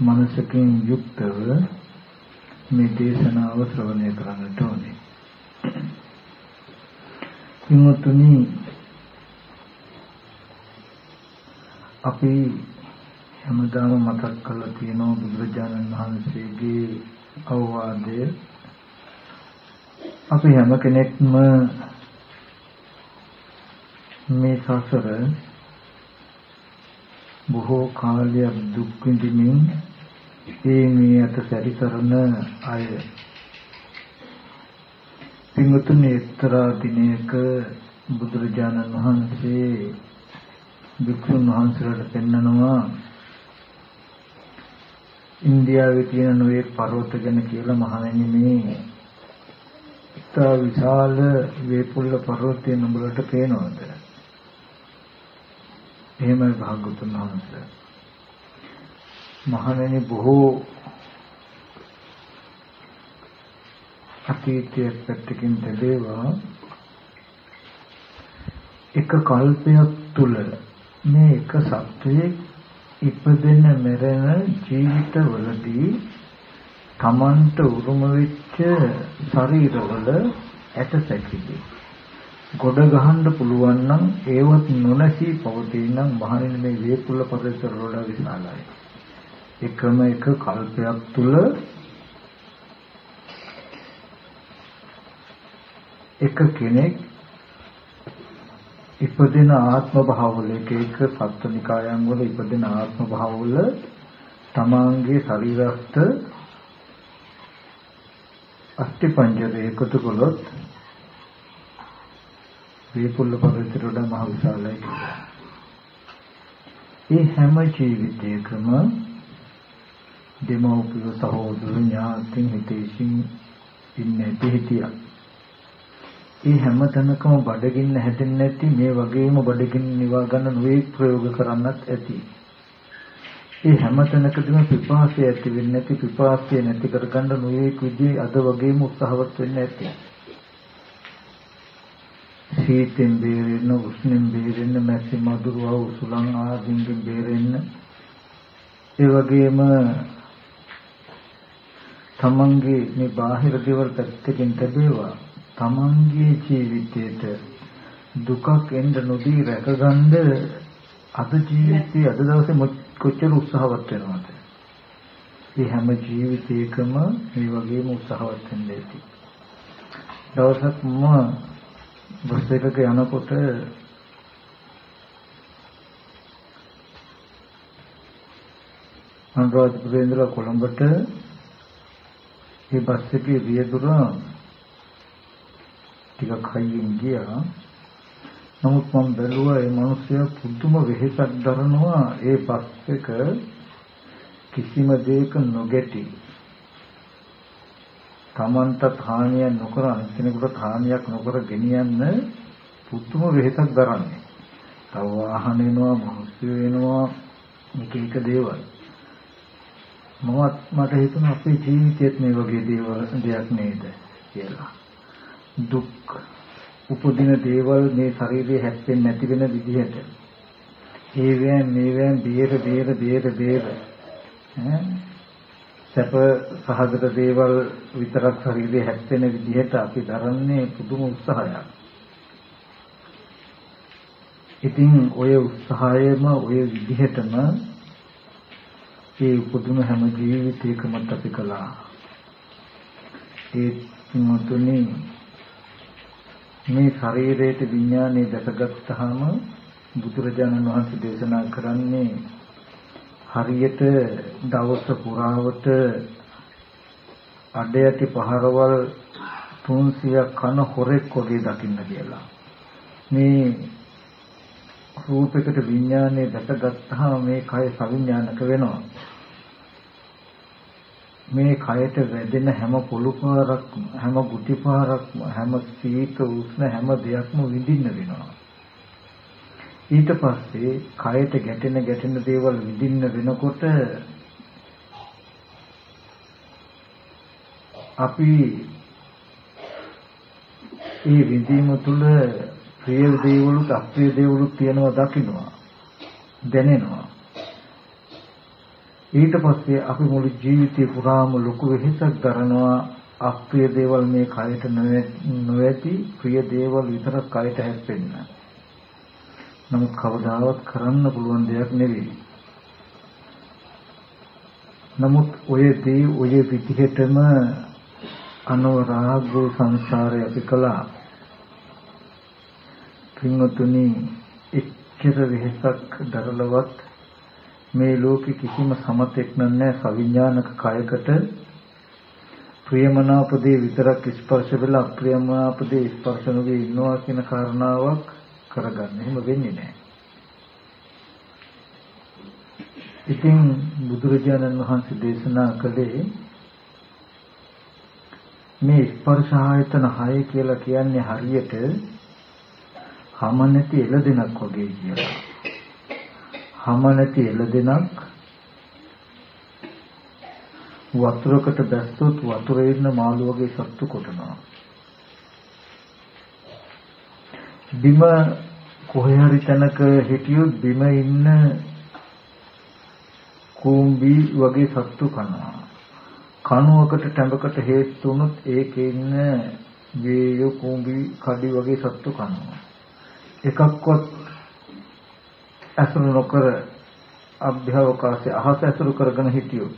මනසකින් යුක්තව මේ දේශනාව ශ්‍රවණය කරන්නට ඕනේ. කිමුතුනි අපි හැමදාම මතක් කරලා තියෙනවා බුදුරජාණන් වහන්සේගේ අවවාදය අපි හැම කෙනෙක්ම මේ සසර බොහෝ කාලයක් දුක් විඳින්මින් ඒ මේ අත සැරිසරන අය පින්වතුනි එක්තරා දිනයක බුදුරජාණන් වහන්සේ වික්‍රම වහන්සේලාට පෙන්නනවා ඉන්දියාවේ තියෙන නොයේ පර්වත ගැන කියලා මහණෙනි මේ ඉතා විශාල වේපුල්ල පර්වතය නුඹලට පේනවද? එහෙමයි භාගතුන් වහන්සේ. මහණෙනි බොහෝ අතීතයේ පැත්තකින් දෙදේවා එක කල්පයක් තුල මේ එක සත්‍යයේ ඉපදෙන මෙරෙන ජීවිතවලදී තමන්ට උරුම වෙච්ච ශරීරවල ඇට සැකිලි ගොඩ ගහන්න පුළුවන් නම් ඒවත් නොනැසී පවතින නම් මහණෙනි මේ වේපුල පරිසර වල විශාලයි. එකම එක කල්පයක් තුල එක කෙනෙක් ඉපදෙන ආත්ම භාවවල එක එක සත්ත්වනිකායන් වල ඉපදෙන ආත්ම භාවවල තමාංගේ ශරීරස්ත අස්ති පංජරය එකතු කළොත් වේපුල්ල පරිසරයට වඩා මහ විශාලයි. ඒ හැම ජීවිතයකම දෙමව්පිය සහෝදර ඥාතින් හිතේසින් ඉන්නේ පිහිටියා. ඒ හැම තැනකම බඩගින්න හැදෙන්නේ නැති මේ වගේම බඩගින්න නිවා ගන්න නොවේ ප්‍රයෝග කරන්නත් ඇති. ඒ හැම තැනකදීම පිපාසය ඇති වෙන්නේ නැති පිපාසය නැති කරගන්න නොවේ විදිහේ අද වගේම උත්සාහවත් වෙන්න ඇති. සීතෙන් බේරෙන්න, උෂ්ණෙන් බේරෙන්න, මැසි මදුරුව උසුලන් ආදීන්ගෙන් බේරෙන්න ඒ වගේම තමන්ගේ මේ බාහිර දේවල් පැත්තකින් තිබේවා තමන්ගේ ජීවිතයට දුකක් එන්න නොදී රැකගන්න අද ජීවිතයේ අද දවසේ කොච්චර උත්සාහවත් වෙනවද? මේ හැම ජීවිතයකම මේ වගේම උත්සාහවත් වෙන්න ඇති. දවසක් මම බස් එකක යනකොට අනුරාධපුරේ ඉඳලා කොළඹට ඒ බස් එකේ රියදුර ටිකක් හයියෙන් ගියා. නමුත් මම බැලුවා ඒ මිනිස්සයා පුදුම වෙහෙසක් දරනවා ඒ බස් එක කිසිම දෙයක නොගැටි. Tamanta හානියක් නොකර අනිත් හානියක් නොකර ගෙනියන්න පුදුම වෙහෙසක් දරන්නේ. තව වාහන එනවා, මිනිස්සු එනවා, එක එක දේවල්. මමත් මට හිතුණා අපේ ජීවිතේත් මේ වගේ දේවල් දෙයක් නේද කියලා. දුක් උපදින දේවල් මේ ශරීරයේ හැප්පෙන්නේ නැති වෙන විදිහට. ඒවෙන් මේවෙන් බේර බේර බේර බේර සැප සහගත දේවල් විතරක් ශරීරයේ හැප්පෙන විදිහට අපි දරන්නේ පුදුම උත්සාහයක්. ඉතින් ඔය උත්සාහයම ඔය විදිහටම ඒ උපදුන හැම ජීවිතයකම අපි කළා. ඒ මුතුනි මේ ශරීරයේ විඥානේ දැකගත්තාම බුදුරජාණන් වහන්සේ දේශනා කරන්නේ හරියට දවස පුරාවට අඩයටි පහරවල් 300ක් කන හොරෙක් වගේ දකින්න කියලා. මේ රූපයකට විඥානය දැකගත්තාම මේ කය සවිඥානික වෙනවා. මේ කයට වැදෙන හැම පොළු පාරක්ම හැම ගුටි පාරක්ම හැම සීත උෂ්ණ හැම දෙයක්ම විඳින්න වෙනවා. ඊට පස්සේ කයට ගැටෙන ගැටෙන දේවල් විඳින්න වෙනකොට අපි ඒ විඳීම තුළ ප්‍රිය දේවලුත් අප්‍රිය දේවලුත් තියෙනවා දකින්නවා දැනෙනවා ඊට පස්සේ අපි මුළු ජීවිතේ පුරාම ලොකු වෙහෙසක් දරනවා අප්‍රිය දේවල් මේ කයට නොඇති ප්‍රිය දේවල් විතරක් කයට හැප්පෙන්න. නමුත් කවදාවත් කරන්න පුළුවන් දෙයක් නෙවෙයි. නමුත් ඔය දේ ඔය විදිහටම අනවරාගෝ සංසාරය අපි කළා. පින්වතුනි එච්චර වෙහෙසක් දරලවත් මේ ලෝකේ කිසිම සමතෙක් නැහැ සවිඥානික කයකට ප්‍රියමනාපදේ විතරක් ස්පර්ශ වෙලා අප්‍රියමනාපදේ ස්පර්ශ නොවේ ඉන්නවා කියන කාරණාවක් කරගන්න. එහෙම වෙන්නේ නැහැ. ඉතින් බුදුරජාණන් වහන්සේ දේශනා කළේ මේ ස්පර්ශ ආයතන 6 කියලා කියන්නේ හරියට හැම නැති එළදෙනක් වගේ කියලා. හැම නැති එළදෙනක් වතුරකට දැස්සොත් වතුරේ ඉන්න මාළු වගේ සත්තු කොටනවා. බිම කොහේ හරි තැනක හිටියොත් බිම ඉන්න කුඹි වගේ සත්තු කනවා. කණුවකට ටැඹකට හේතු වුණොත් ඒකේ ඉන්න වේය කුඹි කඩි වගේ සත්තු කනවා. එකක්වත් ඇසුරු නොකර අභ්‍යවකාශය අහස ඇසුරු කරගෙන හිටියොත්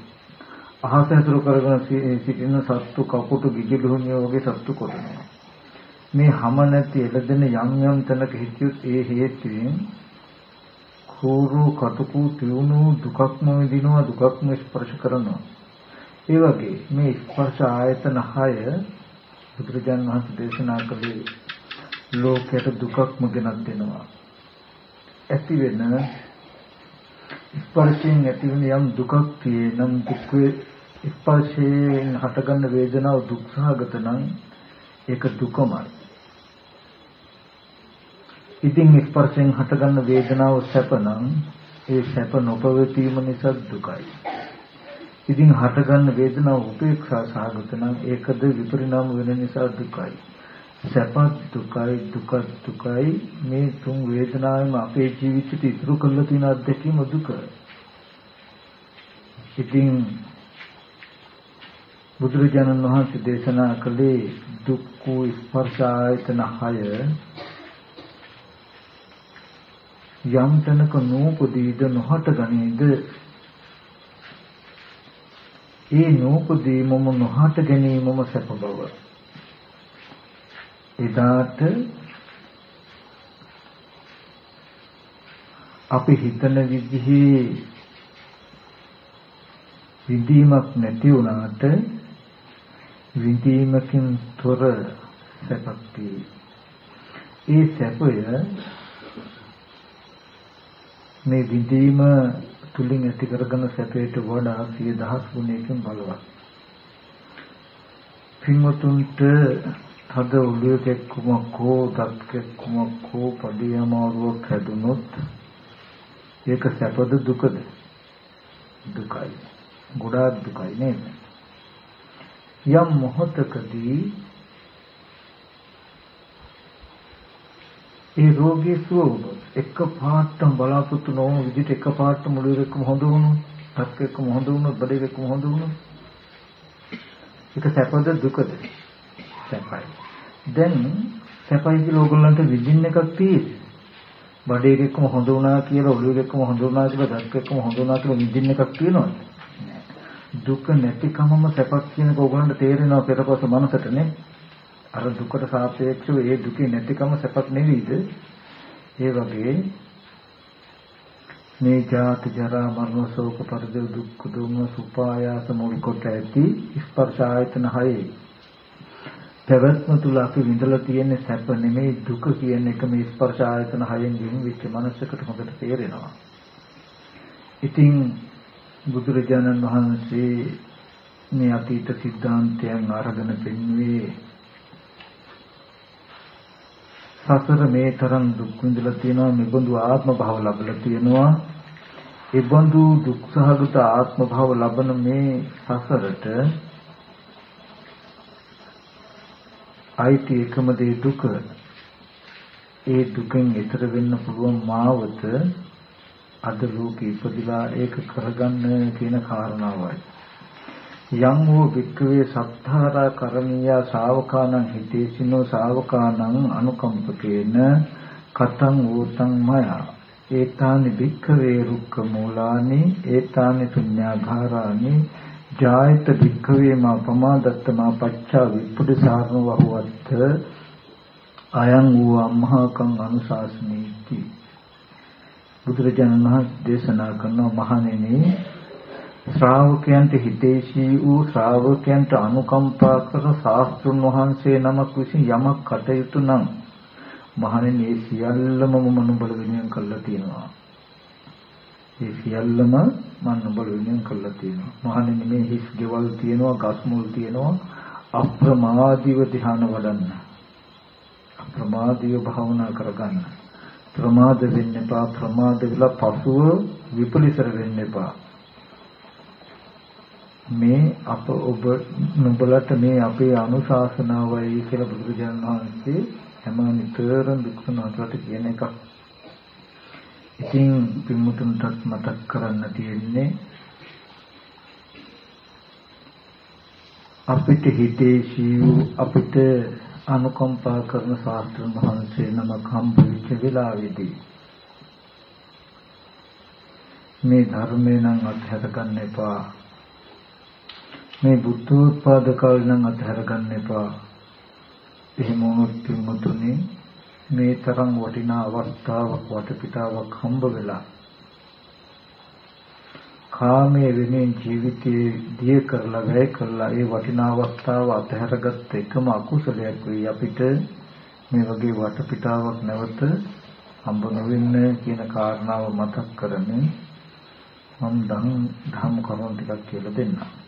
අහස ඇසුරු කරගෙන සිටින සත්තු කපුටු ගිජිලුහුණිය වගේ සත්තු කොටනවා මේ හැම නැති එළදෙන යම් යම් තැනක හිටියොත් ඒ හේතුවෙන් කෝරු කටුකු තියුණු දුකක්ම විඳිනවා දුකක්ම ස්පර්ශ කරනවා ඒ වගේ මේ ස්පර්ශ ආයතන 6 බුදුරජාණන් වහන්සේ දේශනා කළේ ලෝකයට දුකක්ම ගෙනත් දෙනවා ඇති වෙන ස්පර්ශයෙන් ඇති වෙන යම් දුකක් තියෙනම් දුක් ස්පර්ශයෙන් හටගන්න වේදනාව දුක්ඛාගත නම් ඒක දුකමයි. ඉතින් ස්පර්ශයෙන් හටගන්න වේදනාව සැප නම් ඒ සැප නොපවතීම නිසා දුකයි. ඉතින් හටගන්න වේදනාව උපේක්ෂා සහගත නම් ඒකද විපරිණාම වෙන නිසා දුකයි. සැපත් දුකයි දුක දුකයි මේ තුන් වේදනාවෙම අපේ ජීවිතේට ඉතුරු කරලා තියෙන අත්දැකීම දුක. ඉතින් බුදුරජාණන් වහන්සේ දේශනා කළේ දුක්ඛ ස්පර්ශ ආයතන 6 යම් තැනක නූපදීද නොහට ගනේද ඒ නූපදීමම නොහට ගැනීමම සැප බව. එදාට අපි හිතන විදිහේ විඳීමක් නැති වුණාට විඳීමකින් තොර සැපක් ඒ සැපය මේ විඳීම තුලින් ඇති කරගන්න සැපයට වඩා සිය දහස් ගුණයකින් බලවත්. පින්වතුන්ට තද ඔළුවේ කෙක්කුමක් හෝ දත් කෙක්කුමක් හෝ පඩිය අමාරුවක් හැදුනොත් ඒක සැපද දුකද? දුකයි. ගොඩාක් දුකයි නේද? යම් මොහොතකදී ඒ රෝගී සුව වුණොත් එක පාටම බලාපොරොත්තු නොවන විදිහට එක පාටම මුළු එකම හොඳ වුණොත් තත් එක්කම හොඳ වුණොත් බඩේ එක්කම හොඳ වුණොත් ඒක සැපද දුකද? සැපයි. දැන් සැපයි කියලා ඕගොල්ලන්ට විඳින්න එකක් තියෙන්නේ. බඩේ එකක්ම හොඳ වුණා කියලා ඔළුව එකක්ම හොඳ වුණා කියලා දත් එකක්ම හොඳ වුණා කියලා විඳින්න එකක් තියෙනවද? දුක නැතිකමම සැපක් කියන එක ඕගොල්ලන්ට තේරෙනවා පෙරපස මනසටනේ. අර දුකට සාපේක්ෂව ඒ දුකේ නැතිකම සැපක් නෙවෙයිද? ඒ වගේ මේ ජාති ජරා මරණ ශෝක පරිදේ දුක්ඛ දෝම සුපායාස මුල් කොට ඇති ස්පර්ශ ආයතන හයේ පැවැත්ම තුල අපි විඳලා තියෙන සැප නෙමෙයි දුක කියන එක මේ ස්පර්ශ ආයතන හයෙන් ගෙන් මනසකට හොඳට තේරෙනවා. ඉතින් බුදුරජාණන් වහන්සේ මේ අතීත සිද්ධාන්තයන් අරගෙන පෙන්වුවේ සසර මේ තරම් දුක් විඳලා තියෙනවා මෙබඳු ආත්ම භාව ලැබලා තියෙනවා ඒ බඳු දුක්සහගත ආත්ම භාව ලබන මේ සසරට අයිති එකම දේ දුක. ඒ දුකෙන් ඈතර වෙන්න පුළුවන් මාවත අද ලෝකෙ ඉපදිලා ඒක කරගන්න කියන කාරණාවයි. යම් වූ වික්‍රේ සත්තාරා කරණීය ශාවකානං හිතේසිනෝ ශාවකානං අනුකම්පකේන කතං ඌතං මය. ඒතානි වික්‍රේ රුක්ක මූලානි ඒතානි පුඤ්ඤාඝාරානි ජායත භික්ඛවේ මා ප්‍රමාදත්ත මා පච්චා විපුඩසාරණ වහුවත් අයං වූ අම්හාකං අනුශාසනීති. බුදුරජාණන් වහන්සේ දේශනා කරන මහණෙනි ශ්‍රාවකයන්ට හිතේශී වූ ශ්‍රාවකයන්ට අනුකම්පා කර ශාස්ත්‍රුන් වහන්සේ නමක් විසින් යමක් කටයුතු නම් මහණෙනි ඒ සියල්ලම මම නුඹල වෙනුවෙන් කළා තියෙනවා ඒ සියල්ලම මම නුඹල වෙනුවෙන් කළා තියෙනවා. මහණෙනි මේ හිස් ගෙවල් තියෙනවා, ගස් මුල් තියෙනවා. අප්‍රමාදීව ධ්‍යාන වඩන්න. අප්‍රමාදීව භාවනා කරගන්න. ප්‍රමාද වෙන්න එපා. ප්‍රමාද වෙලා පසුව විපලිසර වෙන්න එපා. මේ අප ඔබ නුඹලට මේ අපේ අනුශාසනාවයි කියලා බුදුරජාණන් වහන්සේ හැම නිතරම දුක්ඛනාතට කියන එකක්. ඉතින් පින්මුතුන්ටත් මතක් කරන්න තියෙන්නේ අපිට හිතේශී වූ අපිට අනුකම්පා කරන ශාස්ත්‍රඥ වහන්සේ නමක් හම්බ වෙච්ච වෙලාවේදී මේ ධර්මේ නම් අත්හැර ගන්න එපා. මේ බුද්ධෝත්පාද කාලේ නම් අත්හැර ගන්න එපා එහෙම වුණොත් පින්මුතුනේ මේ තරම් වටිනා අවස්ථාවක් වටපිටාවක් හම්බ වෙලා කාමයේ වෙනින් ජීවිතයේ දිය කරලා වැය කරලා ඒ වටිනා අවස්ථාව අතහැරගත් එකම අකුසලයක් වෙයි අපිට මේ වගේ වටපිටාවක් නැවත හම්බ නොවෙන්න කියන කාරණාව මතක් කරමින් මම ධම් ධම් කරුණු ටිකක් කියලා දෙන්නම්.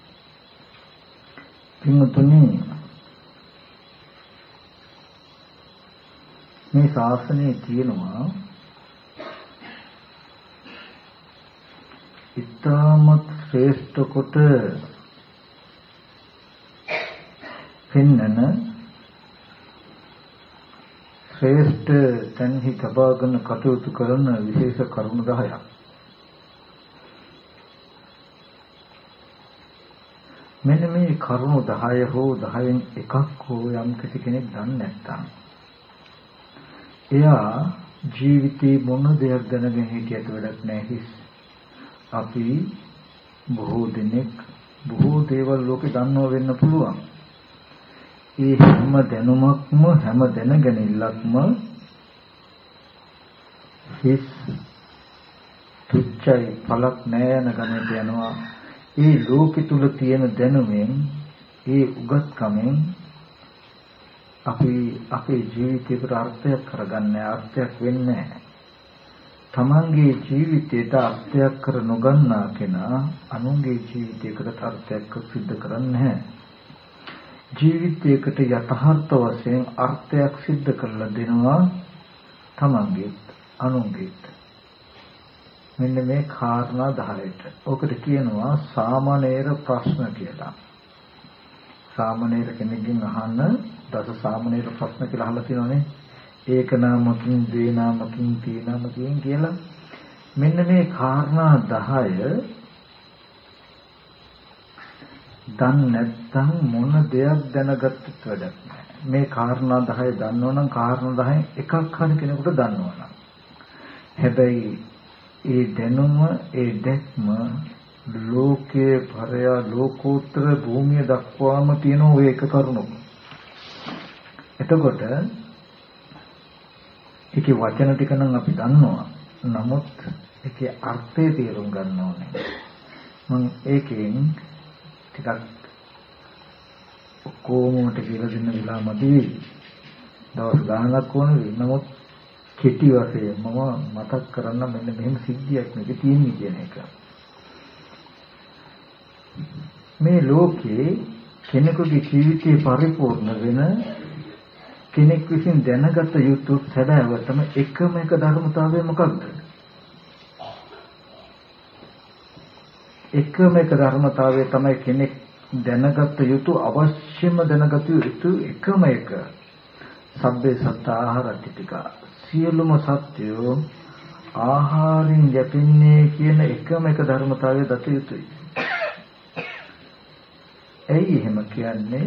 පින්තුනි මේ ශාසනයේ තියෙනවා ඉතාමත් ශ්‍රේෂ්ඨ කොට පෙන්නන ශ්‍රේෂ්ඨ තන්හි තබාගෙන කටයුතු කරන විශේෂ කරුණු 10ක් මෙන්න මේ කරුණු 10 හෝ 10න් එකක් හෝ යම් කෙනෙක් දන්නේ නැත්නම් එයා ජීවිතේ මොන දෙයක් දැනගෙන හිටියට වැඩක් නැහැ හිස්. අපි බොහෝ දෙනෙක් බොහෝ දේවල් ලෝකේ දන්නව වෙන්න පුළුවන්. ඒ හැම දැනුමක්ම හැම දැනගැනිල්ලක්ම හිස් තුච්චයි පලක් නෑ යන ගණයට යනවා. ඒ ලෝකෙ තුල තියෙන දැනුමෙන් ඒ උගත්කමෙන් අපි අපේ ජීවිතේකට අර්ථයක් කරගන්න අර්ථයක් වෙන්නේ තමන්ගේ ජීවිතයට අර්ථයක් කර නොගන්නා කෙනා අනුන්ගේ ජීවිතයකට අර්ථයක් සිද්ධ කරන්නේ ජීවිතයකට යථාර්ථ වශයෙන් අර්ථයක් සිද්ධ කරලා දෙනවා තමන්ගේත් අනුන්ගේත්. මෙන්න මේ කාරණා 10ට. ඔකට කියනවා සාමාන්‍යර ප්‍රශ්න කියලා. සාමාන්‍යර කෙනෙක්ගෙන් අහන්න දස සාමනීර ප්‍රශ්න කියලා අහලා තියෙනවානේ. ඒක නාමකින්, දේ නාමකින්, තී නාමකින් කියලා. මෙන්න මේ කාරණා 10 දන්නේ නැත්නම් මොන දෙයක් දැනගත්තත් වැඩක් නැහැ. මේ කාරණා 10 දන්නවනම් කාරණා 10 එකක් හරි කෙනෙකුට දන්නවනම්. හැබැයි ඒ දැනුම ඒ දැක්ම ලෝකයේ පරය ලෝකෝත්තර භූමිය දක්වාම තියෙන ওই එක කරුණක්. එතකොට ඒකේ වචන ටික නම් අපි දන්නවා. නමුත් ඒකේ අර්ථය තේරුම් ගන්න ඕනේ. මම ඒකෙන් ටිකක් කොහොමද කියලා දෙන්න වෙලාවමදි දවස් ගානක් ඕන වෙයි. නමුත් කෙටි වශයෙන් මම මතක් කරන්න මෙන්න මෙහෙම සිද්ධියක් මේක තියෙන්නේ කියන එක. මේ ලෝකේ කෙනෙකුගේ ජීවිතේ පරිපූර්ණ වෙන කෙනෙක් විසින් දැනගත යුතු සැබෑවටම එකම එක ධර්මතාවය මොකක්ද? එකම එක ධර්මතාවය තමයි කෙනෙක් දැනගත යුතු අවශ්‍යම දැනගත යුතු එකම එක. සබ්බේ සත්ත ආහාරටි ටික. සියලුම සත්‍යෝ ආහාරින් යැපෙන්නේ කියන එකම එක ධර්මතාවය දත යුතුයි. ඇයි එහෙම කියන්නේ?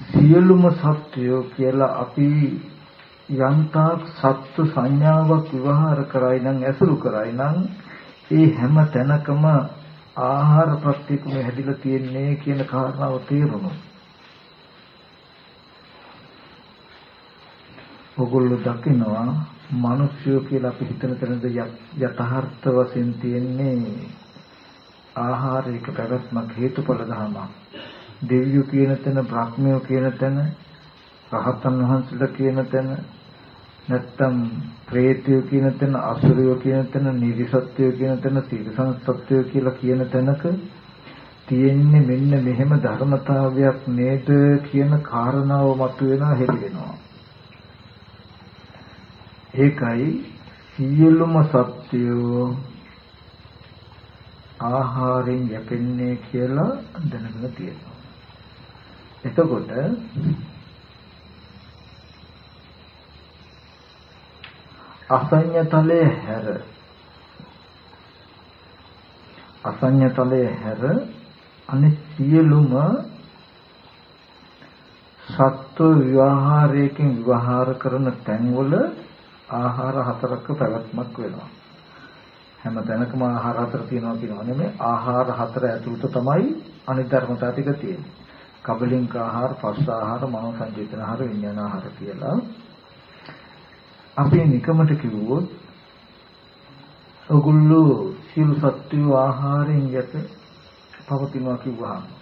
සියලුම සත්‍යෝ කියලා අපි යන්තාක් සත්ව සංඥාවක් විවහාර කරයි නම් ඇසුරු කරයි නම් ඒ හැම තැනකම ආහාර ප්‍රත්‍යක්ම හැදිලා තියෙන්නේ කියන කාරණාව තේරුණා. ඔගොල්ලෝ දකිනවා මිනිස්සු කියලා අපි හිතන තැනද යථාර්ථ වශයෙන් තියෙන්නේ ආහාරයක පැවැත්මක් හේතුඵල ධර්මයක්. දෙවියෝ කියන තැන බ්‍රහ්මයෝ කියන තැන රහතන් වහන්සේලා කියන තැන නැත්තම් ප්‍රේතයෝ කියන තැන අසුරයෝ කියන තැන නිරිසත්‍යෝ කියන තැන තිරසන් සත්‍යෝ කියලා කියන තැනක තියෙන්නේ මෙන්න මෙහෙම ධර්මතාවයක් නේද කියන කාරණාව මතුවෙනවා හෙළි වෙනවා ඒකයි සියලුම සත්‍යෝ ආහාරයෙන් යැපෙන්නේ කියලා දැනගෙන තියෙනවා. එතකොට අසඤ්ඤතලයේ හැර අසඤ්ඤතලයේ හැර අනිත් සියලුම සත්ව විවහාරයකින් විවහාර කරන තැන්වල ආහාර හතරක පැවැත්මක් වෙනවා. හැම තැනකම ආහාර හතර තියෙනවා කියනවා නෙමෙයි ආහාර හතර ඇතුළත තමයි අනිත් ධර්මතා ටික තියෙන්නේ. කබලින්ක ආහාර, පස්ස ආහාර, මනෝ සංජේතන ආහාර, විඥාන ආහාර කියලා. අපි නිකමට කිව්වොත් ඔගොල්ලෝ සියලු සත්ත්ව ආහාරයෙන් යට පවතිනවා කිව්වහම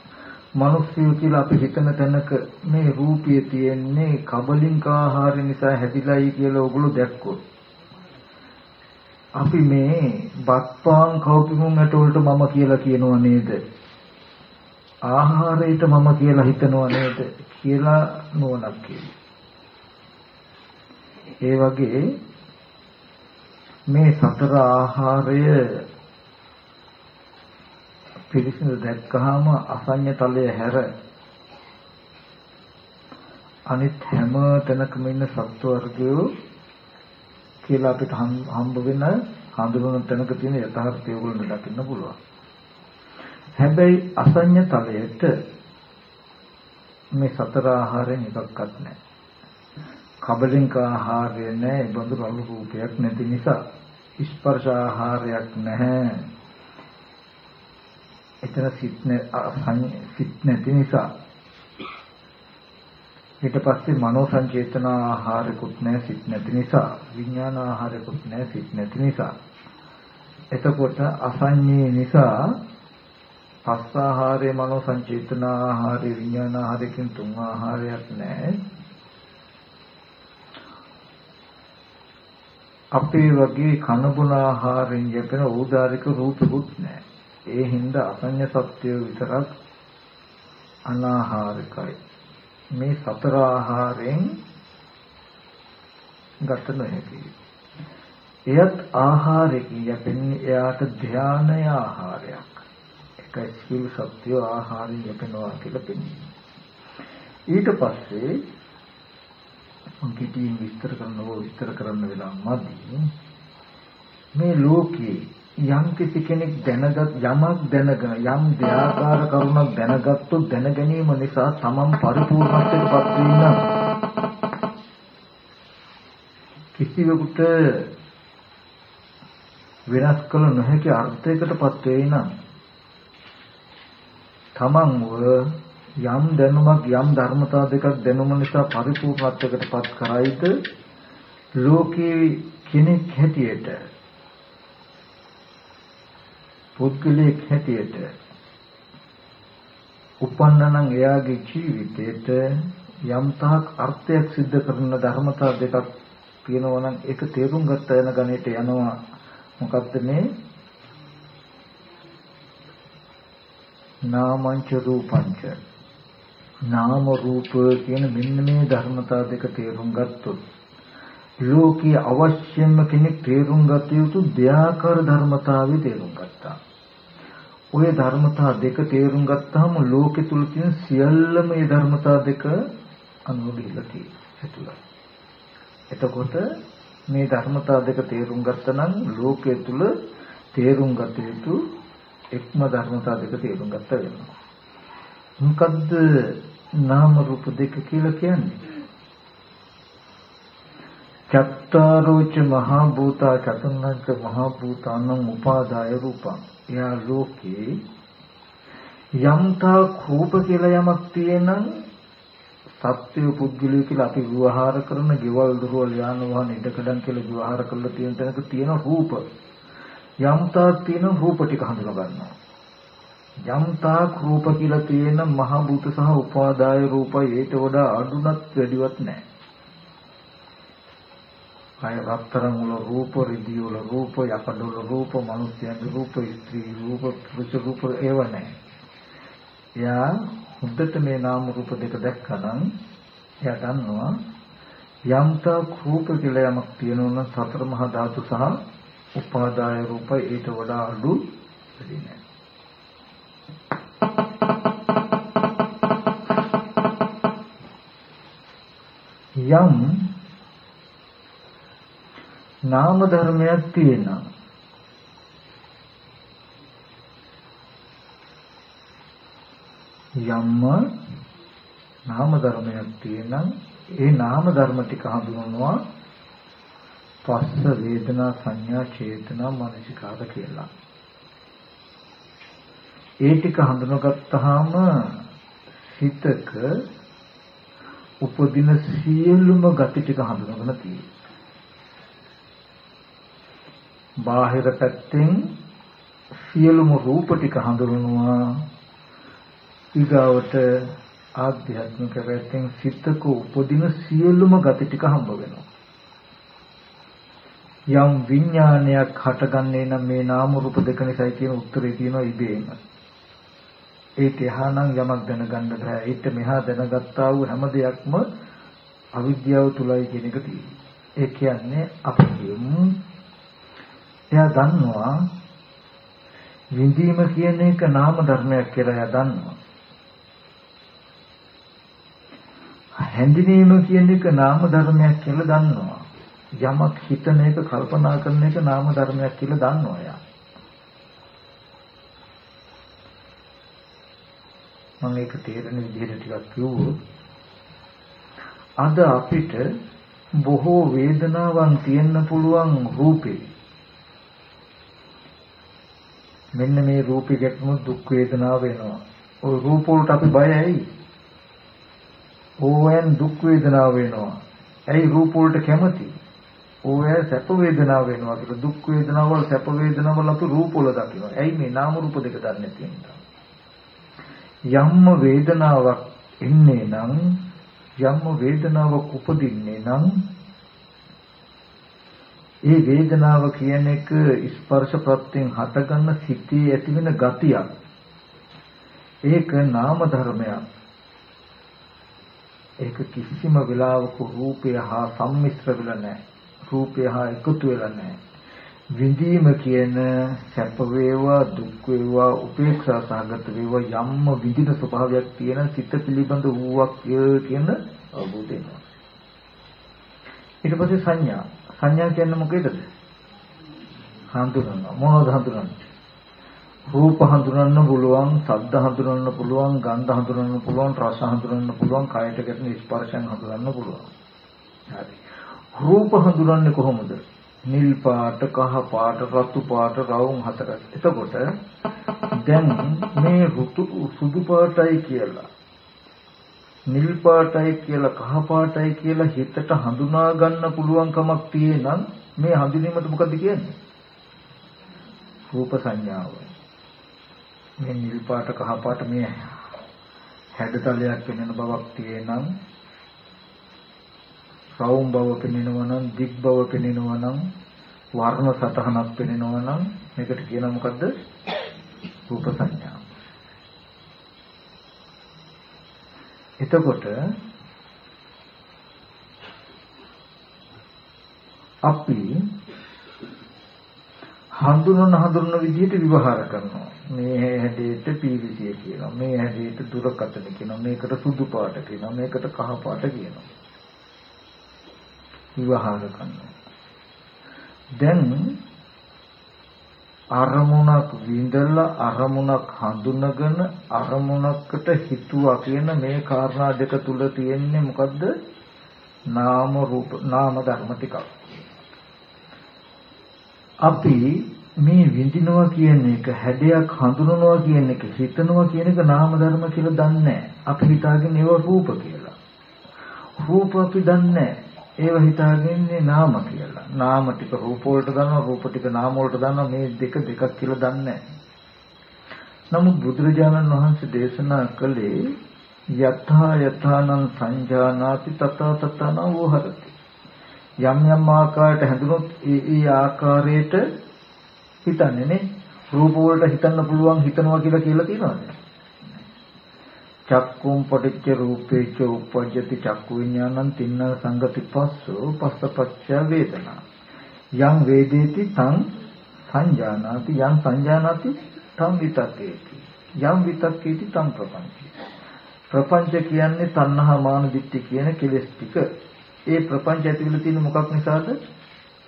මිනිස්සු කියලා අපි හිතන තැනක මේ රූපය තියෙන්නේ කබලින්ක ආහාර නිසා හැදිලායි කියලා ඔගොල්ලෝ දැක්කොත් අපි මේ බත්පාන් කව්පිමුන් ඇටවලට මම කියලා කියනව නේද ආහාරයට මම කියලා හිතනවා නේද කියලා නෝනක් කියනවා. ඒ වගේ මේ සතර ආහාරය පිළිසිඳ දැක්කහම අසඤ්ඤ තලයේ හැර අනිත් හැම තැනකම ඉන්න සත්ව වර්ගයෝ කියලා අපිට හම්බ වෙන හඳුනන තැනක තියෙන යථාර්ථය ඕගොල්ලන්ට දකින්න පුළුවන්. හැබැයි අසඤ්ඤ තලයට මේ සතර ආහාරයෙන් එකක්වත් නැහැ. කබලින්ක ආහාරය නැහැ, බඳු රළු රූපයක් නැති නිසා ස්පර්ශ ආහාරයක් නැහැ. එතන සිත් සිත් නැති නිසා. ඊට පස්සේ මනෝ සංචේතන ආහාරකුත් නැහැ සිත් නැති නිසා. විඥාන ආහාරකුත් නැහැ සිත් නැති නිසා. එතකොට අසඤ්ඤේ නිසා පස් ආහාරය මනෝ සංචේතන ආහාරය විඥාන ආහාරයෙන් තුන් ආහාරයක් නැහැ. අපේ වගේ කනබුන ආහාරයෙන් යැපෙන ඕදාරික රූපකුත් නැහැ. ඒ හින්දා අසඤ්ඤ සත්‍ය විතරක් අනාහාරිකයි. මේ සතර ආහාරයෙන් ගත නොහැකියි එයත් ආහාරයෙන් යැපෙන්නේ එයාට ධානය ආහාරයක්. එකයි සියලු සත්‍ය ආහාරයෙන් යැපෙනවා කියලා පෙන්වන්නේ. ඊට පස්සේ කිටියෙන් විස්තර කරනව විස්තර කරන්න වෙලා මදි. මේ ලෝකේ යම් කිසි කෙනෙක් දැනගත් යමක් දැනගෙන යම් දෙආකාර කරුණක් දැනගත්තොත් දැන ගැනීම නිසා තමන් පරිපූර්ණත්වයට පත් වෙනවා කිසිවෙකුට වෙනස් කළ නොහැකි අර්ථයකට පත් වෙයි නම් තමන්ව යම් දැනුමක් යම් ධර්මතා දෙකක් දැනුම නිසා පරිපූර්ණත්වයකට පත් කරයිද? ලෝකේ කෙනෙක් හැටියට පුද්ගලයෙක් හැටියට උපන්නනම් එයාගේ ජීවිතේට යම් තාක් අර්ථයක් සිද්ධ කරන ධර්මතා දෙකක් තියෙනවා නම් ඒක තේරුම් ගත්ත යන ගණිත යනවා. මොකද්ද මේ? නාමංච රූපංච. නාම රූප කියන මෙන්න මේ ධර්මතා දෙක තේරුම් ගත්තොත් ලෝකයේ අවශ්‍යම කෙනෙක් තේරුම් ගත යුතු දෙයාකාර ධර්මතාවය තේරුම් ගත්තා. ওই ධර්මතා දෙක තේරුම් ගත්තාම ලෝකෙ තුල තියෙන සියල්ලම මේ ධර්මතා දෙක අනුව ගිහිලා තියෙනවා. එතකොට මේ ධර්මතා දෙක තේරුම් ගත්තනම් ලෝකයේ තුල තේරුම් ගත යුතු එක්ම ධර්මතා දෙක තේරුම් ගත්ත වෙනවා. මොකද්ද නාම රූප දෙක කියලා කියන්නේ? චත්තාරෝච මහා භූතා චතුන්නංච මහා භූතානං උපාදාය රූපං. එයා ලෝකේ යම්තා කූප කියලා යමක් තියෙනම් සත්‍ය පුද්ගලය කියලා අපි විවහාර කරන ගෙවල් දොරවල් යාන වාහන ඉදකඩම් කියලා විවහාර කරලා තියෙන තැනක තියෙන රූප. යම්තා තියෙන රූප ටික හඳුනා ගන්නවා. යම්තා රූප කියලා තියෙන මහ භූත සහ උපාදාය රූපය. ඊට වඩා අඩුනත් වැඩිවත් නැහැ. කය රත්තරන් වල රූප, රිදී වල රූප, යකඩ වල රූප, මිනිස්යාගේ රූප, ස්ත්‍රී රූප, පුරුෂ රූප ඒව නැහැ. එයා හොඳට මේ නාම රූප දෙක දැක්කනම් එයා දන්නවා යම්තා රූප කියලා යමක් තියෙනවා නම් සතර මහා ධාතු සහ උපාදාය රූප ඊට වඩා අඩු වෙන්නේ නැහැ. යම් නාම ධර්මයක් තියෙනවා යම්ම නාම ධර්මයක් තියෙනම් ඒ නාම ධර්ම ටික හඳුනනවා පස්ස වේදනා සංඥා චේතනා මනසිකාර කියලා. ඒ ටික හඳුනගත්තාම හිතක උපදින සියලුම ගති ටික හඳුනගෙන තියෙනවා. බාහිර පැත්තෙන් සියලුම රූප ටික හඳුනනවා ඊගාවට ආධ්‍යාත්මික පැත්තෙන් සිතක උපදින සියලුම ගති ටික හම්බ වෙනවා. යම් විඥානයක් හටගන්නේ නම් මේ නාම රූප දෙක නිසායි කියන උත්තරේ තියෙනවා ඉබේම. ඒක එහානම් යමක් දැනගන්න බෑ. ඊට මෙහා දැනගත්තා වූ හැම දෙයක්ම අවිද්‍යාව තුලයි කියන එක තියෙනවා. ඒ කියන්නේ අපි එයා දන්නවා විඳීම කියන එක නාම ධර්මයක් කියලා එයා දන්නවා. හැඳිනීම කියන එක නාම ධර්මයක් කියලා දන්නවා. යමක් හිතන එක කල්පනා කරන එක නාම ධර්මයක් කියලා දන්නවා යා. මම ඒක තේරෙන විදිහට ටිකක් කිව්වොත් අද අපිට බොහෝ වේදනාවන් තියෙන්න පුළුවන් රූපේ මෙන්න මේ රූපේ ගැටුණු දුක් වේදනාව වෙනවා. ওই රූප වලට අපි බයයි. ඕවෙන් දුක් වේදනාව වෙනවා. ඇයි රූප වලට කැමති? ඕවැ සැප වේදනාව වෙනවා කියලා දුක් වේදනාව වල සැප වේදනාව වල අපි රූප වල දකිනවා. ඇයි මේ නාම රූප දෙක දන්නේ තියෙනවා. යම්ම වේදනාවක් එන්නේ නම් යම්ම වේදනාවක් උපදින්නේ නම් ඒ වේදනාව කියන එක ස්පර්ශ ප්‍රත්‍යයෙන් හටගන්න සිටී ඇතිවෙන ගතියක්. ඒක නාම ධර්මයක්. ඒක කිසිම වෙලාවක රූපය හා සම්මිශ්‍ර වෙලා නැහැ. රූපය හා එකතු වෙලා නැහැ. විඳීම කියන සැප වේවා දුක් වේවා උපේක්ෂා සහගත වේවා යම්ම විඳින ස්වභාවයක් තියෙන සිත පිළිබඳ වූවක් කියන අවබෝධය එනවා. ඊට පස්සේ සංඥා සංඥා කියන්නේ මොකේද? හඳුනනවා. මොනවද හඳුනන්නේ? රූප හඳුනන්න පුළුවන් ශබ්ද හඳුනන්න පුළුවන් ගන්ධ හඳුනන්න පුළුවන් රස හඳුනන්න පුළුවන් කායට ගැටෙන ස්පර්ශයන් හඳුනන්න පුළුවන්. හරි. රූප හඳුනන්නේ කොහොමද? නිල් පාට කහ පාට රතු පාට රවුම් හතරක්. එතකොට දැන් මේ ඍතු සුදු පාටයි කියලා නිල් පාටයි කියලා කහ පාටයි කියලා හිතට හඳුනා ගන්න පුළුවන්කමක් තියෙනම් මේ හඳුනීමට මොකද කියන්නේ? රූප සංඥාව. මේ නිල් පාට කහ පාට මේ හැඩතලයක් වෙනන බවක් තියෙනම් රවුම් බව පෙනෙනවා නම් දික් බව පෙනෙනවා නම් වර්ණ සතහනක් පෙනෙනවා නම් මේකට කියනවා මොකද්ද? රූප සංඥා. එතකොට අපි හඳුනන හඳුනන විදිහට විවහාර කරනවා. මේ හැඩයට පීවිසිය කියනවා. මේ හැඩයට දුරකථන කියනවා. මේකට සුදු පාට කියනවා. මේකට කහ පාට කියනවා. විවහාර කරනවා. දැන් අරමුණක් විඳලා අරමුණක් හඳුනගෙන අරමුණකට හිතුවා කියන මේ කාරණා දෙක තුල තියෙන්නේ මොකද්ද? නාම රූප නාම ධර්ම ටිකක්. අපි මේ විඳිනවා කියන එක හැඩයක් හඳුනනවා කියන එක හිතනවා කියන එක නාම ධර්ම කියලා දන්නේ නැහැ. අපි හිතාගෙන ඒවා රූප කියලා. රූප අපි දන්නේ නැහැ. ඒව හිතාගන්නේ නාම කියලා. නාම ටික රූප වලට දානවා රූප ටික නාම වලට දානවා මේ දෙක දෙකක් කියලා දන්නේ නමුත් බුදුරජාණන් වහන්සේ දේශනා කළේ යථා යථානං සංජානාති තත තතන වහරති. යම් යම් ආකාරයට හැඳුනොත් ඒ ඒ ආකාරයට හිතන්නේ නේ. රූප වලට හිතන්න පුළුවන් හිතනවා කියලා කියලා තියෙනවද? චක්කුම් පටිච්ච රූපේච උපජ්ජති චක්කු විඥානං තින්න සංගති පස්සෝ පස්සපච්ච වේදනා. යම් වේදේති තං සංජානාති යම් සංජානාති තං විතක්කේති. යම් විතක්කේති තං ප්‍රපංචි. ප්‍රපංච කියන්නේ තණ්හා මාන දිට්ඨි කියන කෙලෙස් ටික. ඒ ප්‍රපංච ඇතිවෙලා තියෙන මොකක් නිසාද?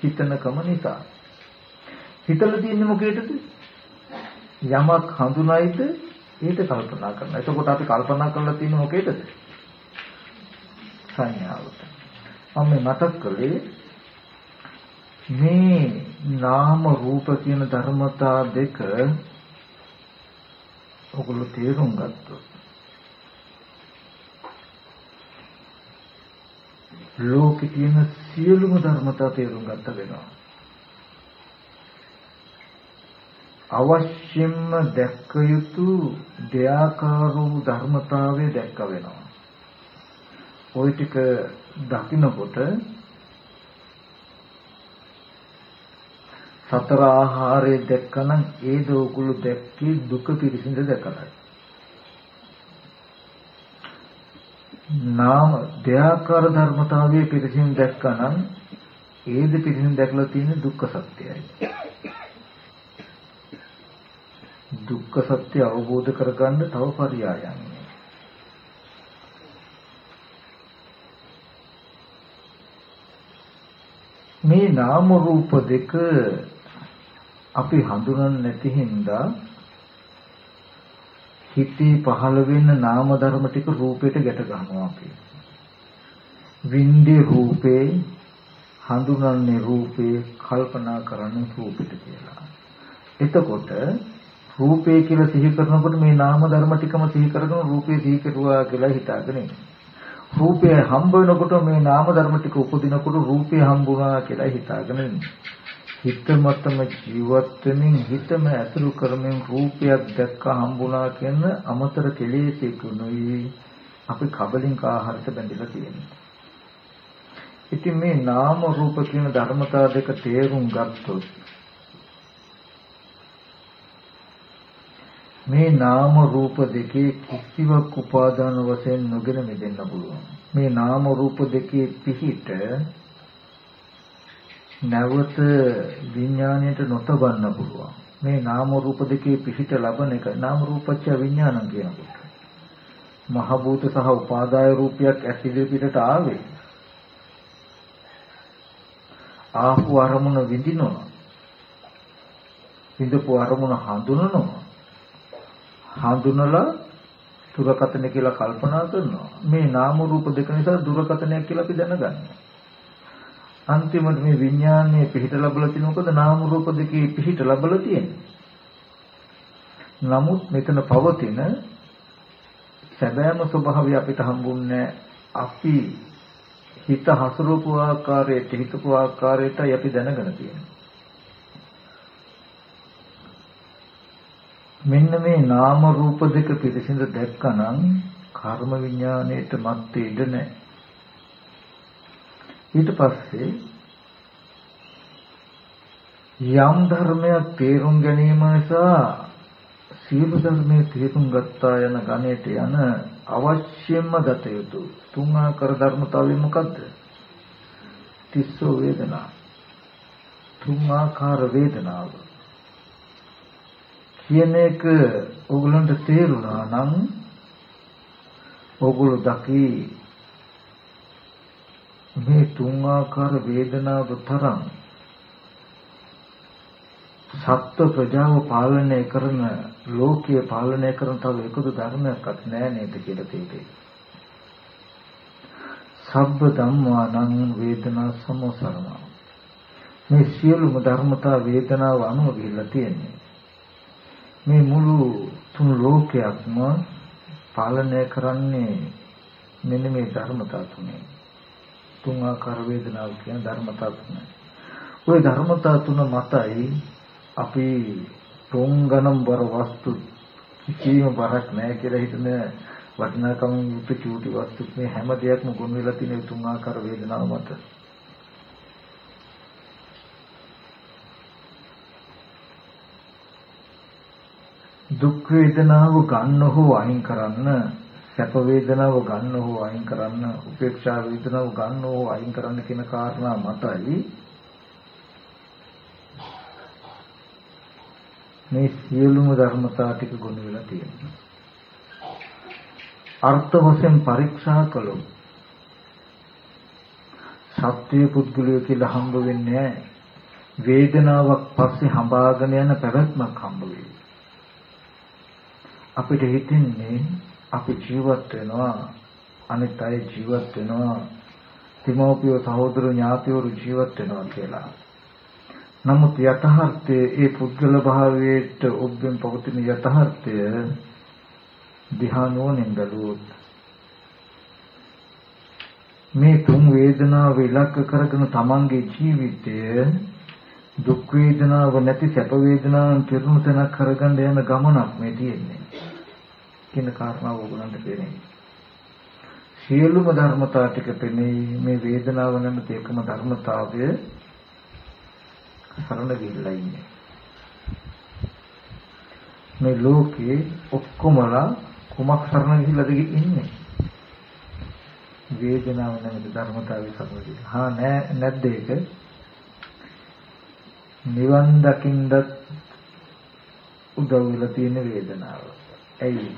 හිතනකම නිසා. හිතලා තියෙන්නේ මොකේද? යමක් හඳුනයිද? ඒක කල්පනා කරනවා. එතකොට අපි කල්පනා කරලා තියෙන මොකේද? සංඥාවට. මම මතක් කළේ මේ නාම රූප කියන ධර්මතා දෙක ඔගොල්ලෝ තේරුම් ගත්තොත් ලෝකේ තියෙන සියලුම ධර්මතා තේරුම් ගත්ත වෙනවා. අවශ්‍යම දැක්ක යුතු දෙයාකාර වූ ධර්මතාවය දැක්ක වෙනවා. ওই ටික දකිනකොට සතර ආහාරය දැක්කනම් ඒ දෝකුළු දැක්කේ දුක පිරිසිඳ දැකලා. නාම දෙයාකාර ධර්මතාවයේ පිරිසිඳ දැක්කනම් ඒද පිරිසිඳ දැකලා තියෙන දුක්ඛ සත්‍යයයි. දුක්ඛ සත්‍ය අවබෝධ කරගන්න තව පරියායන් මේ නාම රූප දෙක අපි හඳුනන්නේ නැති හින්දා හිතේ පහළ වෙන නාම ධර්ම ටික රූපයට ගැට ගන්නවා අපි. වින්දේ රූපේ හඳුනන්නේ රූපේ කල්පනා කරන්නේ රූපෙට කියලා. එතකොට රූපය කියලා සිහි කරනකොට මේ නාම ධර්ම ටිකම සිහි කරගෙන රූපය සිහි කරුවා කියලා හිතාගෙන ඉන්නේ. රූපය හම්බ වෙනකොට මේ නාම ධර්ම ටික උපදිනකොට රූපය හම්බුණා කියලා හිතාගෙන ඉන්නේ. හිතමතම ජීවත් වෙමින් හිතම ඇසුරු කරමින් රූපයක් දැක්ක හම්බුණා කියන අමතර කෙලෙසෙකුනුයි අපි කබලින්ක ආහාරයට බැඳලා තියෙන්නේ. ඉතින් මේ නාම රූප කියන ධර්මතා දෙක තේරුම් ගත්තොත් මේ නාම රූප දෙකේ කිසිවක් උපාදාන වශයෙන් නොගෙන මෙදෙන්න පුළුවන්. මේ නාම රූප දෙකේ පිහිට නැවත විඥාණයට නොතබන්න පුළුවන්. මේ නාම රූප දෙකේ පිහිට ලබන එක නාම රූපච්ච විඥානං කියනකොට. මහ භූත සහ උපාදාය රූපයක් ඇසිලි පිටට ආවේ. ආපු අරමුණ විඳිනවා. විඳපු අරමුණ හඳුනනවා. හඳුනලා දුරකතන කියලා කල්පනා කරනවා. මේ නාම රූප දෙක නිසා දුරකතනයක් කියලා අපි දැනගන්නවා. අන්තිමට මේ විඥානයේ පිහිට ලැබලා තියෙන මොකද නාම රූප දෙකේ පිහිට ලැබලා තියෙන්නේ. නමුත් මෙතන පවතින සැබෑම ස්වභාවය අපිට හම්බුන්නේ අපි හිත හසුරුවපු ආකාරයට හිතපු ආකාරයටයි අපි දැනගෙන තියෙන්නේ. මෙන්න මේ නාම රූප දෙක පිළිසිඳ දැක්කනම් කර්ම විඥාණයට මත් ඉඩ නැහැ. ඊට පස්සේ යම් ධර්මයක් තේරුම් ගැනීම නිසා සියලු ධර්මයේ තේරුම් ගත්තා යන ගණයට යන අවශ්‍යම දත යුතු තුන් ආකාර ධර්මතාවය මොකද්ද? තිස්සෝ වේදනා. තුන් ආකාර වේදනාව. කියන එක ඕගලන්ට තේරුණා නම් ඕගොල්ලෝ දකි මේ තුන් ආකාර වේදනාව තරම් සත්ව ප්‍රජාව පාලනය කරන ලෝකීය පාලනය කරන තව එකදු ධර්මයක්වත් නැහැ නේද කියලා තේරෙයි. සබ්බ ධම්මානං වේදනා සමෝසරණ මේ සියලුම ධර්මතා වේදනාව අනුව ගිහිල්ලා තියෙන්නේ. මේ මුළු තුන් ලෝකයක්ම පාලනය කරන්නේ මෙන්න මේ ධර්මතා තුනේ. තුන් ආකාර වේදනාව කියන ධර්මතා තුන. ওই ධර්මතා තුන මතයි අපි තුන් ගණන් බර වස්තු කිසිම බරක් නැහැ කියලා හිතන වටිනාකම් යුක්ත චූටි වස්තු මේ හැම දෙයක්ම ගොනු වෙලා තියෙන තුන් ආකාර වේදනාව මත. දුක් වේදනාව ගන්න හෝ අයින් කරන්න සැප වේදනාව ගන්න හෝ අයින් කරන්න උපේක්ෂා වේදනාව ගන්න හෝ අයින් කරන්න කියන කාරණා මතයි. මේ සියලුම ධර්මතා ටික ගොනු වෙලා තියෙනවා. අර්ථ වශයෙන් පරීක්ෂා කළොත් සත්‍ය පුද්ගලය කියලා හම්බ වෙන්නේ වේදනාවක් පස්සේ හඹාගෙන යන පැවැත්මක් හම්බ වෙයි. අපිට හිතෙන්නේ අපි ජීවත් වෙනවා අනිත් අය ජීවත් වෙනවා තිමෝපිය සහෝදර ඥාතිවරු ජීවත් වෙනවා කියලා. නමුත් යථාර්ථයේ ඒ පුද්ගල භාවයට ඔබෙන් පවතින යථාර්ථය ධ්‍යානෝනෙන් බැලුවොත් මේ තුන් වේදනාව ඉලක්ක කරගෙන තමන්ගේ ජීවිතය දුක් වේදනාව නැති සැප වේදනාවන් පිරුණු තැනක් කරගන්න යන ගමනක් මේ තියෙන්නේ කියන කාරණාව ඕගොල්ලන්ට පේන්නේ සියලුම ධර්මතා ටික පෙනේ මේ වේදනාව නැමැති එකම ධර්මතාවය සරණ ගිහිල්ලා ඉන්නේ. මේ ලෝකේ ඔක්කොමලා කුමක් සරණ ගිහිල්ලාද ඉන්නේ? වේදනාව නැමැති ධර්මතාවය සරණ ගිහිල්ලා. හා නෑ නැද්ද ඒක? නිවන් දකින්නත් උදව් වෙලා තියෙන වේදනාව. ඇයි?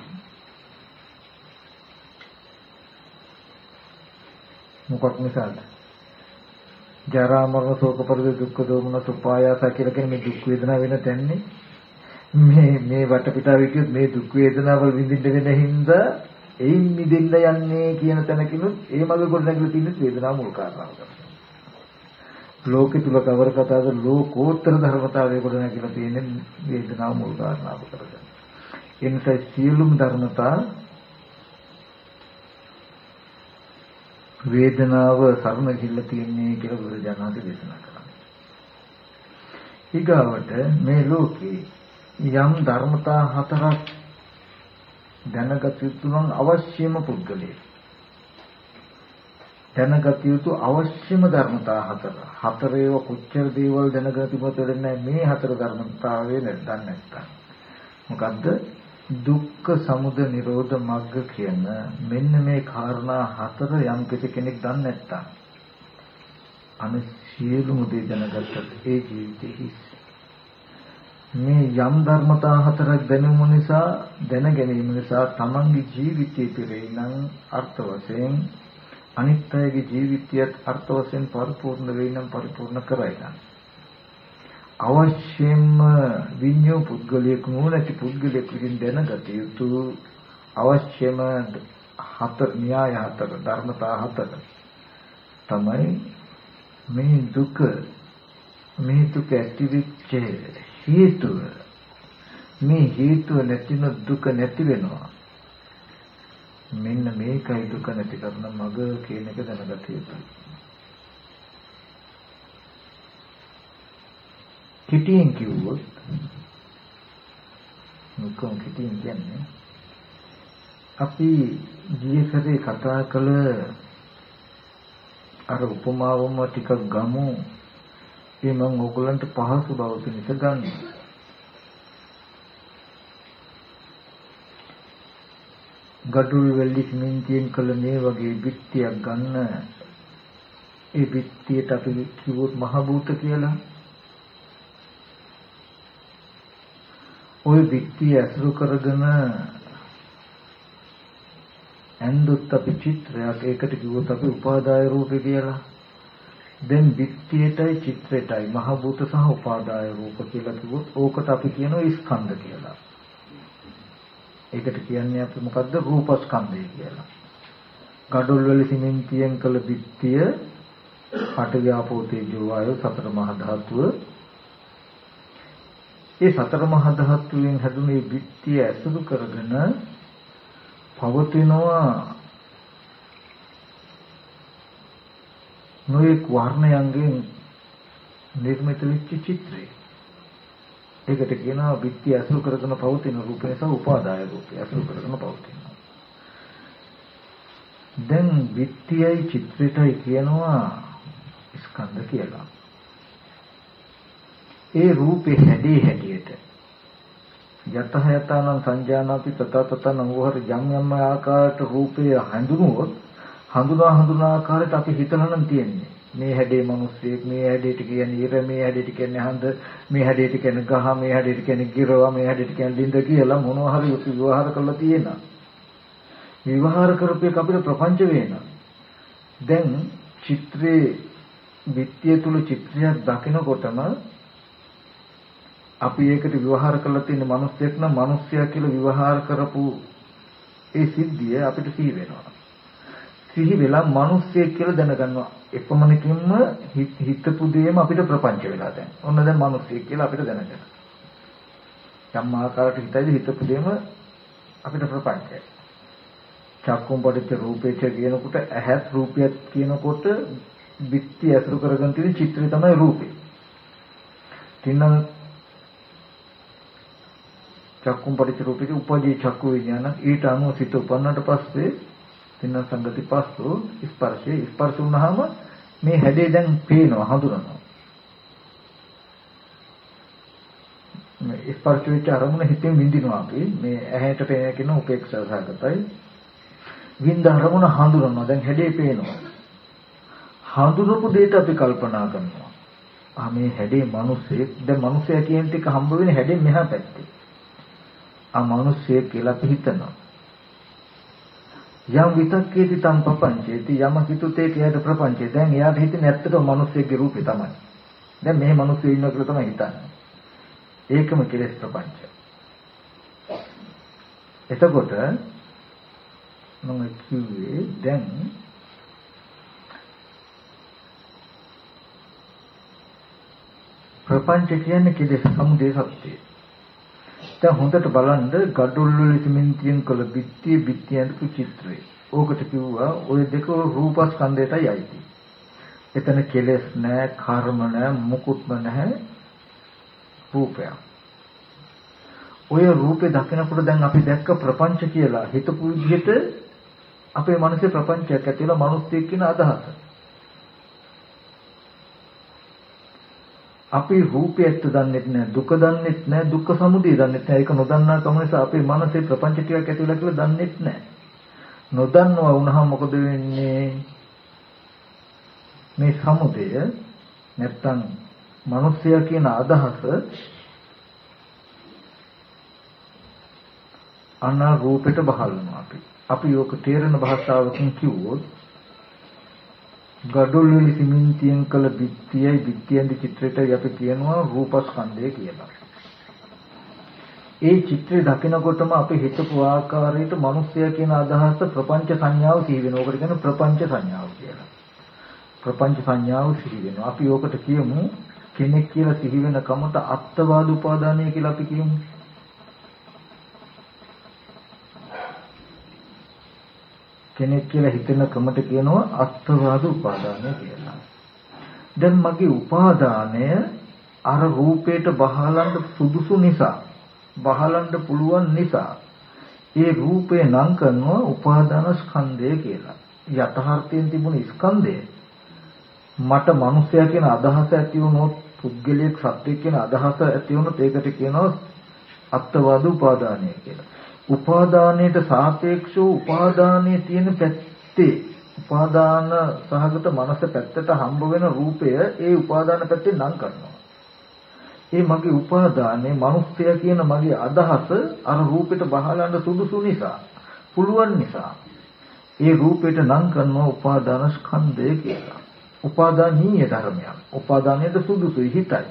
මොකක් නිසාද? ජරා මරණ ශෝක පරිදේ දුක්ඛ දෝමන සුපායාස කියලා කියන මේ දුක් වේදනා වෙන තැන්නේ මේ මේ වටපිටාවේ කියොත් මේ දුක් වේදනාවල් විඳින්න වෙන හින්දා එයින් මිදෙන්න යන්නේ කියන තැනකිනුත් ඒ මඟ කොට නැගලා තියෙන වේදනාව මුල් කාරණාව. ලෝකෙ තුල කවර කතාවද ලෝකෝත්තර ධර්මතාවය කොට නැගිලා තියෙන වේදනාව මුල් කාරණාව කරගෙන. ඒ නිසා සියලුම ධර්මතා වේදනාව සරණ ගිල්ල තියෙන්නේ කියලා බුදුරජාණන් දේශනා කරා. ඊගාවට මේ ලෝකේ යම් ධර්මතා හතරක් දැනගත යුතු නම් අවශ්‍යම පුද්ගලයෙක් දැනගත යුතු අවශ්‍යම ධර්මතා හතර. හතරේව කොච්චර දේවල් දැනගත තිබුණත් වෙන්නේ මේ හතර ධර්මතාවය නැත්නම් නැත්තම්. මොකද්ද? දුක්ඛ සමුදය නිරෝධ මග්ග කියන මෙන්න මේ කාරණා හතර යම් කෙනෙක් දන්නේ නැත්තම් අනිත් සියලුම දේ දැනගත්තත් ඒ ජීවිතේ හිස්. මේ යම් ධර්මතා හතරක් දැනුම නිසා දැන ගැනීම නිසා තමන්ගේ ජීවිතයේ පිරේ නම් අර්ථ වශයෙන් අනිත් අයගේ ජීවිතයත් අර්ථ වශයෙන් පරිපූර්ණ වෙයි නම් පරිපූර්ණ කරයි නම් අවශ්‍යම විඤ්ඤෝ පුද්ගලයෙක් නුනැති පුද්ගලයෙක් විසින් දැනගත යුතු අවශ්‍යම හතර න්‍යාය හතර ධර්මතා හතර තමයි මේ දුක මේ දුක ඇතිවෙච්ච හේතුව. මේ හේතුව නැතින දුක නැති වෙනවා. මෙන්න මේකයි දුක නැති කරන මග කියන එක දැනගත යුතුයි. කිටියෙන් කිව්වොත් මුකම් කිටියෙන් කියන්නේ අපි ගිය සැරේ කතා කළ අර උපමාවම ටිකක් ගමු. ඒ මම ඕගලන්ට පහසු බව පිණිස ගන්න. ගඩොල් වෙල්ලි සිමෙන්තියෙන් කළ මේ වගේ බිත්තියක් ගන්න. ඒ බිත්තියට අපි කිව්වොත් මහ භූත කියලා. ওই බිත්තිය ඇසුරු කරගෙන ඇන්දුත් අපි චිත්‍රයක් ඒකට කිව්වොත් අපි උපාදාය රූපේ කියලා දැන් බිත්තියටයි චිත්‍රයටයි මහ භූත සහ උපාදාය රූප කියලා කිව්වොත් ඕකට අපි කියනවා ස්කන්ධ කියලා. ඒකට කියන්නේ අපි මොකද්ද රූපස්කන්ධය කියලා. gadol වල සිමෙන්තියෙන් කළ බිත්තිය පඨවි ආපෝ තේජෝ වායෝ සතර මහා ධාතුව ඒ සතර මහා ධාතුවෙන් හැදුනේ බිත්තිය ඇසුරු කරගෙන පවතිනවා නොඑක් වර්ණයන්ගෙන් නිර්මිත වෙච්ච චිත්‍රය. ඒකට කියනවා බිත්ති අසුරු කරගෙන පවතින රූප නිසා උපාදාය රූපය අසුරු කරගෙන පවතිනවා. දැන් බිත්තියයි චිත්‍රයටයි කියනවා ස්කන්ධ කියලා. ඒ රූපේ හැඩේ හැටියට. යතහ යතනං සංජානාති තත තතං වහර යම් යම් ආකාරයට රූපය හඳුනුවොත් හඳුනා හඳුනා ආකාරයට අපි හිතලා නම් තියෙන්නේ. මේ හැඩේ මිනිස්සෙක් මේ හැඩේට කියන්නේ ඉර මේ හැඩේට කියන්නේ හඳ මේ හැඩේට කියන්නේ ගහ මේ හැඩේට කියන්නේ ගිරව මේ හැඩේට කියන්නේ ලින්ද කියලා මොනවා හරි විවහාර කරලා තියෙනවා. විවහාර කරපේක අපිට ප්‍රපංච වෙනවා. දැන් චිත්‍රයේ විත්‍ය තුල චිත්‍රයක් දකිනකොටම අපි ඒකට විවහාර කරලා තියෙන මිනිස්සෙක් නම් මිනිස්සයා කියලා විවහාර කරපු ඒ සිද්ධිය අපිට සිහි වෙනවා. සිහි වෙලා මිනිස්සෙක් කියලා දැනගන්නවා. එපමණකින්ම හිතපු දෙයම අපිට ප්‍රපංච වෙලා දැන්. ඔන්න දැන් මිනිස්සෙක් කියලා අපිට දැනගන්න. යම් ආකාරයකට හිතයි හිතපු දෙයම අපිට ප්‍රපංචයි. චක්කුම් පටිච්ච රූපේච කියනකොට ඇහත් රූපයක් කියනකොට බිත්ති ඇසුරු කරගෙන තියෙන චිත්‍රය තමයි රූපේ. තින්න චක්කුම් පටිච්ච රූපේදී උපදී චක්කු විඥාන. ඊට අනුව සිත උපන්නට පස්සේ තින්න සංගති පස්සෝ ස්පර්ශේ ස්පර්ශ වුණාම මේ හැඩේ දැන් පේනවා හඳුනනවා. මේ ස්පර්ශ වෙච්ච අරමුණ හිතෙන් විඳිනවා අපි. මේ ඇහැට පේන කියන උපේක්ෂා සහගතයි. විඳ අරමුණ හඳුනනවා. දැන් හැඩේ පේනවා. හඳුනපු දෙයට අපි කල්පනා කරනවා. ආ මේ හැඩේ මිනිස්සෙක් දැන් මිනිස්සයා කියන ටික හම්බ වෙන්නේ හැඩෙන් මෙහා පැත්තේ. අමනුෂ්‍ය කියලා අපි හිතනවා. යම් විතක්කේති තම් ප්‍රපංචේති යම හිතුතේ කියයට ප්‍රපංචේ. දැන් එයාට හිතෙන්නේ ඇත්තටම මිනිස්සෙක්ගේ රූපේ තමයි. දැන් මේ මිනිස්සු ඉන්නවා කියලා තමයි හිතන්නේ. ඒකම කෙලෙස් ප්‍රපංච. එතකොට මම කිව්වේ දැන් ප්‍රපංච කියන්නේ කෙලෙස් සමුදය සත්‍යය. දැන් හොඳට බලන්න gadul වල සිමෙන්තියෙන් කළ බිත්තිය බිත්තියන්තු චිත්‍රය. ඕකට කිව්වා ওই දෙක රූපස්කන්ධයටයි අයිති. එතන කෙලෙස් නැහැ, කර්ම නැහැ, මුකුත්ම නැහැ. රූපයක්. ඔය රූපේ දකිනකොට දැන් අපි දැක්ක ප්‍රපංච කියලා හිතපු විදිහට අපේ මනසේ ප්‍රපංචයක් ඇති වෙලා මිනිස්සෙක් කියන අදහස. අපි රූපයත් දන්නෙත් නැහැ දුක දන්නෙත් නැහැ දුක්ඛ සමුදය දන්නෙත් නැහැ ඒක නොදන්නා කම නිසා අපේ මනසේ ප්‍රපංච ටිකක් ඇති වෙලා කියලා දන්නෙත් නැහැ නොදන්නවා වුණාම මොකද වෙන්නේ? මේ සමුදය නැත්තම් මිනිස්සයා කියන අදහස අනාරූපයට බහල් වෙනවා අපි. අපි යෝක තේරෙන භාෂාවකින් කිව්වොත් ගඩොල් වල සිමෙන්තියෙන් කළ බිත්තියයි බිත්තියෙන් චිත්‍රයටයි අපි කියනවා රූපස්කන්ධය කියලා. ඒ චිත්‍රය දකිනකොටම අපි හිතපු ආකාරයට මිනිස්සය කියන අදහස ප්‍රපංච සංඥාව සිහි වෙනවා. ඔකට කියන ප්‍රපංච සංඥාව කියලා. ප්‍රපංච සංඥාව සිහි වෙනවා. අපි ඕකට කියමු කෙනෙක් කියලා සිහි වෙන කමට අත්වාද උපාදානය කියලා අපි කියමු. කෙනෙක් කියලා හිතෙන කමට කියනවා අත්වාද උපාදානය කියලා. දැන් මගේ උපාදානය අර රූපයට බහලන්න සුදුසු නිසා බහලන්න පුළුවන් නිසා ඒ රූපේ නම් කරනවා උපාදාන ස්කන්ධය කියලා. යථාර්ථයෙන් තිබුණ ස්කන්ධය මට මිනිසයා කියන අදහස ඇති වුණොත් පුද්ගලයෙක් සත්‍යයක් කියන අදහස ඇති වුණොත් ඒකට කියනවා අත්වාද උපාදානය කියලා. උපාදානයට සාපේක්ෂව උපාදානයේ තියෙන පැත්තේ උපාදාන සහගත මනස පැත්තට හම්බ වෙන රූපය ඒ උපාදාන පැත්තෙන් නම් කරනවා. ඒ මගේ උපාදානයේ මිනිස්සය කියන මගේ අදහස අර රූපෙට බහලන්න සුදුසු නිසා පුළුවන් නිසා ඒ රූපෙට නම් කරනවා උපාදාන ස්කන්ධය කියලා. උපාදානීය ධර්මයක්. උපාදානයේද සුදුසුයි හිතයි.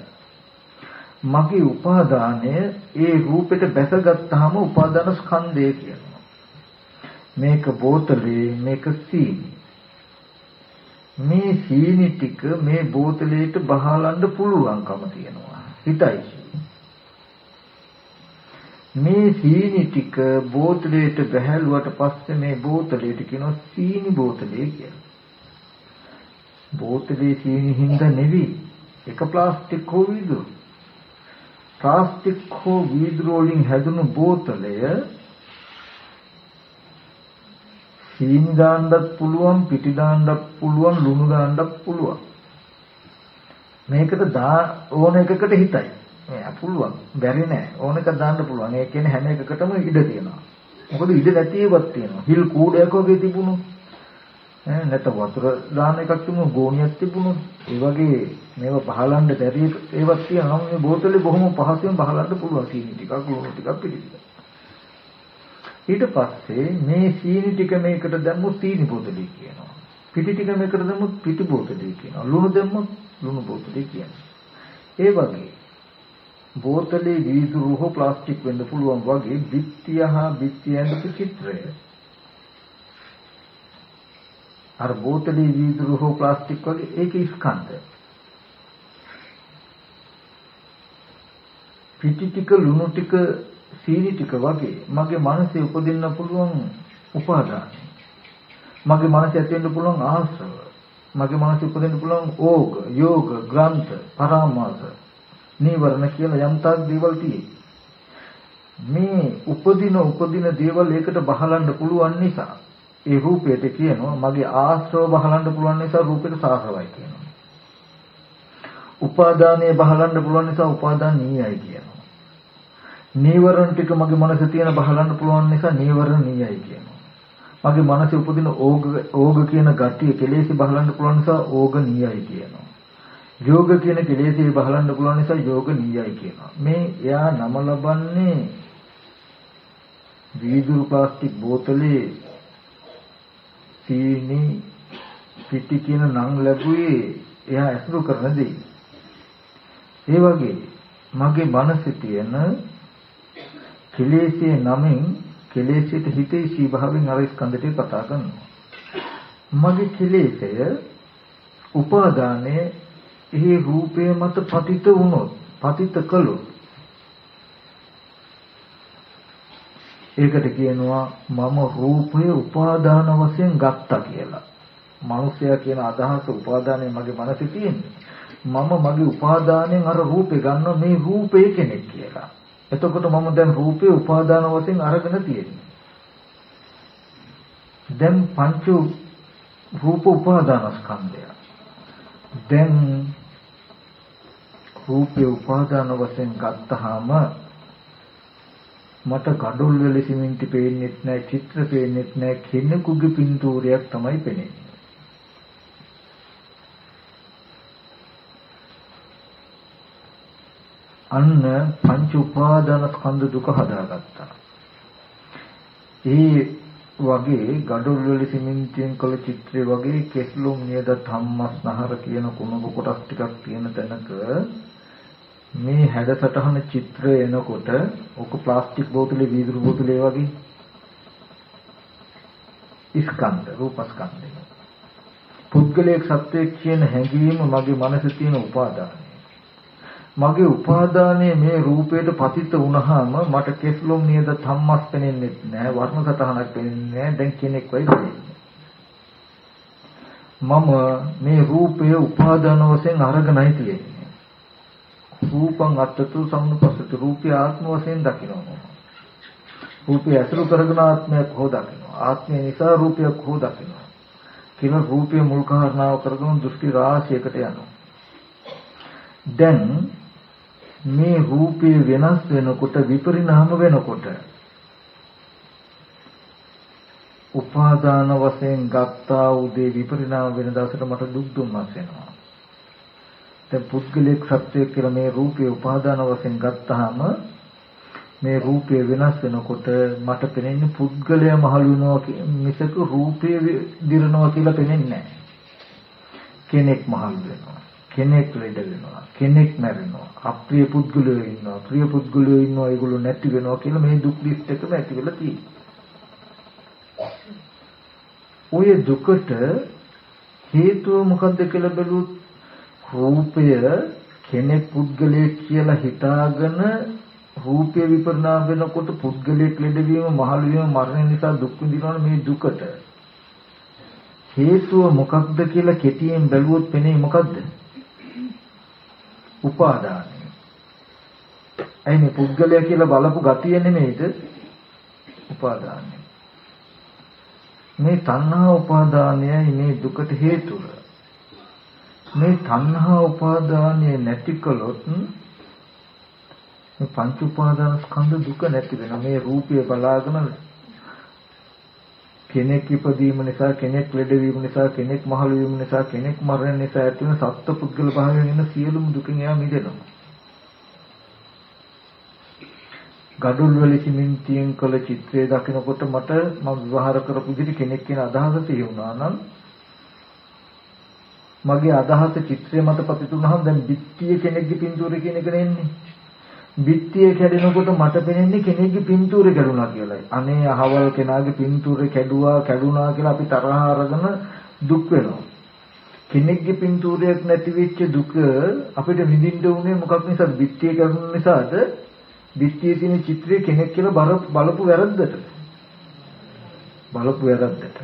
මගේ උපාදානය ඒ රූපෙට බැසගත්තාම උපාදාන ස්කන්ධය කියනවා. මේක බෝතලේ මේක සීනි. මේ සීනි ටික මේ බෝතලයට බහලන්න පුළුවන්කම තියෙනවා. හිතයි. මේ සීනි ටික බෝතලයට බහැලුවට පස්සේ මේ බෝතලයට කියනවා සීනි බෝතලය කියලා. බෝතලේ සීනි හින්දා නෙවෙයි එක ප්ලාස්ටික් හෝ වීදුරු. ප්ලාස්ටික් හෝ වීදුරු වලින් හැදුණු බෝතලය සීනි දාන්නත් පුළුවන් පිටි දාන්නත් පුළුවන් ලුණු දාන්නත් පුළුවන් මේකට දා ඕන එකකට හිතයි. මේ පුළුවන්. බැරි නෑ. ඕන එකක් දාන්න පුළුවන්. ඒ කියන්නේ හැම එකකටම ඉඩ තියෙනවා. මොකද ඉඩ නැති ඒවත් තියෙනවා. හිල් කූඩයක් වගේ තිබුණොත් ඈ නැත්නම් වතුර දාන එකක් තිබුණොත් ගෝණියක් තිබුණොත් ඒ වගේ මේව පහලන්න බැරි ඒවත් තියෙනවා. මේ බෝතලේ බොහොම පහසුවෙන් පහලන්න පුළුවන් සීනි ටිකක් ලුණු ටිකක් පිටි ටිකක්. ඊට පස්සේ මේ සීනි ටික මේකට දැම්මොත් සීනි බෝතලේ කියනවා. පිටි ටික මේකට දැම්මොත් පිටි බෝතලේ කියනවා. ලුණු දැම්මොත් ලුණු බෝතලේ කියන්නේ. ඒ වගේ බෝතලේ වීදුරු හෝ ප්ලාස්ටික් වෙන්න පුළුවන් වගේ බිත්තිය හා බිත්තිය ඇඳපු චිත්‍රය. අර බෝතලේ වීදුරු හෝ ප්ලාස්ටික් වගේ ඒක ස්කන්ධ. පිටි ටික ලුණු ටික සීනි ටික වගේ මගේ මනසේ උපදින්න පුළුවන් උපාදාන. මගේ මනසේ ඇති වෙන්න පුළුවන් ආශ්‍රව. මගේ මනස උපදින්න පුළුවන් ඕග, යෝග, ග්‍රන්ථ, පරාමාස, නීවරණ කියලා යම් තාක් දේවල් තියෙයි. මේ උපදින උපදින දේවල් ඒකට බහලන්න පුළුවන් නිසා ඒ රූපයට කියනවා මගේ ආශ්‍රව බහලන්න පුළුවන් නිසා රූපෙට සාහවයි කියනවා. උපාදානය බහලන්න පුළුවන් නිසා උපාදාන නීයයි කියනවා. නීවරණ ටික මගේ මනසේ තියෙන බහලන්න පුළුවන් නිසා නීවරණ නීයයි කියනවා. මගේ මනසේ උපදින ඕග ඕග කියන ගතිය කෙලෙසි බහලන්න පුළුවන් නිසා ඕග නියයි කියනවා. යෝග කියන කෙලෙසි බහලන්න පුළුවන් නිසා යෝග නියයි කියනවා. මේ එයා නම ලබන්නේ වීදුරු ප්ලාස්ටික් බෝතලේ සීනි පිටි කියන නම් ලැබුවේ එයා ඇසුරු කරන දේ. ඒ වගේ මගේ මනසේ තියෙන කෙලෙසේ නමින් කෙලෙසිට හිතේ සීභාවයෙන් අර ස්කන්ධ ටික කතා කරනවා. මගේ කෙලෙසය උපාදානයේ එහි රූපය මත පතිත වුණොත් පතිත කළොත් ඒකට කියනවා මම රූපය උපාදාන වශයෙන් ගත්තා කියලා. මනුෂ්‍යයා කියන අදහස උපාදානයේ මගේ මනසේ තියෙන්නේ. මම මගේ උපාදානයෙන් අර රූපේ ගන්නවා මේ රූපේ කෙනෙක් කියලා. එතකොට මම දැන් රූපේ උපාදාන වශයෙන් අරගෙන තියෙන්නේ. දැන් පංච රූප උපාදාන ස්කන්ධය. දැන් රූපේ උපාදාන වශයෙන් ගත්තාම මට gadol වල සිමෙන්ති පේන්නෙත් නැහැ, චිත්‍ර පේන්නෙත් නැහැ, කෙනෙකුගේ පින්තූරයක් තමයි පේන්නේ. අන්න පංච උපාදාන ස්කන්ධ දුක හදාගත්තා. ඒ වගේ gadol වල සිමෙන්තියෙන් කළ චිත්‍රය වගේ කෙස්ලොම් නියද ධම්මස්නහර කියන කුණප කොටස් ටිකක් තියෙන තැනක මේ හැඩසටහන චිත්‍රය එනකොට ඔක ප්ලාස්ටික් බෝතලේ වීදුරු බෝතලේ වගේ ස්කන්ධ රූපස්කන්ධය. පුද්ගලයක් සත්‍යයක් කියන හැඟීම මගේ මනසේ තියෙන උපාදානය. මගේ උපාදානයේ මේ රූපයට පතිත වුණාම මට කෙස්ලොම් නියද ධම්මස් පෙනෙන්නේ නැහැ වර්ණ සතහනක් පෙනෙන්නේ නැහැ දැන් කෙනෙක් වෙයි මම මේ රූපය උපාදාන වශයෙන් අරගෙනයි තියෙන්නේ රූපං අත්තතු සම්නුපස්සති රූපය ආත්ම වශයෙන් දකිනවා රූපය අසුරු කරගෙන ආත්මයක් හෝ දකිනවා. ආත්මය නිසා රූපයක් හෝ දකිනවා. කියන රූපය මුල් කාරණාව කරගෙන දෘෂ්ටි රාශියකට යනවා. දැන් මේ රූපය වෙනස් වෙනකොට විපරිණාම වෙනකොට උපාදාන වශයෙන් ගත්තා උදේ විපරිණාම වෙන දවසට මට දුක් දුම්නස් වෙනවා. දැන් පුද්ගලික සත්‍යය කියලා මේ රූපය උපාදාන වශයෙන් ගත්තාම මේ රූපය වෙනස් වෙනකොට මට පෙනෙන්නේ පුද්ගලයා මහලු වෙනවා මිසක රූපය දිරනවා කියලා පෙනෙන්නේ නැහැ. කෙනෙක් මහලු වෙනවා. කෙනෙක් ලෙඩ වෙනවා කෙනෙක් මැරෙනවා අප්‍රිය පුද්ගලයෝ ඉන්නවා ප්‍රිය පුද්ගලයෝ ඉන්නවා ඒගොල්ලෝ නැති වෙනවා කියලා මේ දුක් ලිස්ට් එකම ඇති වෙලා තියෙනවා ඔය දුකට හේතුව මොකද්ද කියලා බැලුවොත් රූපය කෙනෙක් පුද්ගලයෙක් කියලා හිතාගෙන රූපය විපරිණාම වෙනකොට පුද්ගලයෙක් ලෙඩවීම මහලු වීම මරණ නිසා දුක් විඳිනවනේ මේ දුකට හේතුව මොකක්ද කියලා කෙටියෙන් බැලුවොත් පෙනේ මොකද්ද උපාදානය. ඇයි මේ පුද්ගලයා කියලා බලපු ගතිය නෙමෙයිද? උපාදානය. මේ තණ්හා උපාදානයයි මේ දුකට හේතුව. මේ තණ්හා උපාදානය නැති කළොත් මේ පංච උපාදාන ස්කන්ධ දුක නැති වෙනවා. මේ රූපය බලාගෙන කෙනෙක් ඉපදීම නිසා කෙනෙක් ලෙඩවීම නිසා කෙනෙක් මහලු වීම නිසා කෙනෙක් මරණ නිසා ඇති වෙන සත්පුද්ගල භාවයෙන් එන සියලුම දුකින් එයා මිදෙනවා. gadul වල සිමෙන්තියෙන් කළ චිත්‍රය දකිනකොට මට මම විවහාර කරපු විදිහට කෙනෙක් කියන අදහස සිහි වුණා නම් මගේ අදහස චිත්‍රය මත පතිතුනහම දැන් බිත්තිය කෙනෙක්ගේ පින්තූරය කියන එක නෙන්නේ. බිත්තිය කැඩෙනකොට මට පෙනෙන්නේ කෙනෙක්ගේ පින්තූරේ කැඩුනා කියලායි. අනේ අහවල් කෙනාගේ පින්තූරේ කැඩුවා කැඩුනා කියලා අපි තරහ අරගෙන දුක් වෙනවා. කෙනෙක්ගේ පින්තූරයක් නැති වෙච්ච දුක අපිට විඳින්න උනේ මොකක් නිසාද? බිත්තිය කැඩුන නිසාද? බිත්තියේ තියෙන චිත්‍රය කෙනෙක් කියලා බලපු වැරද්දට. බලපු වැරද්දට.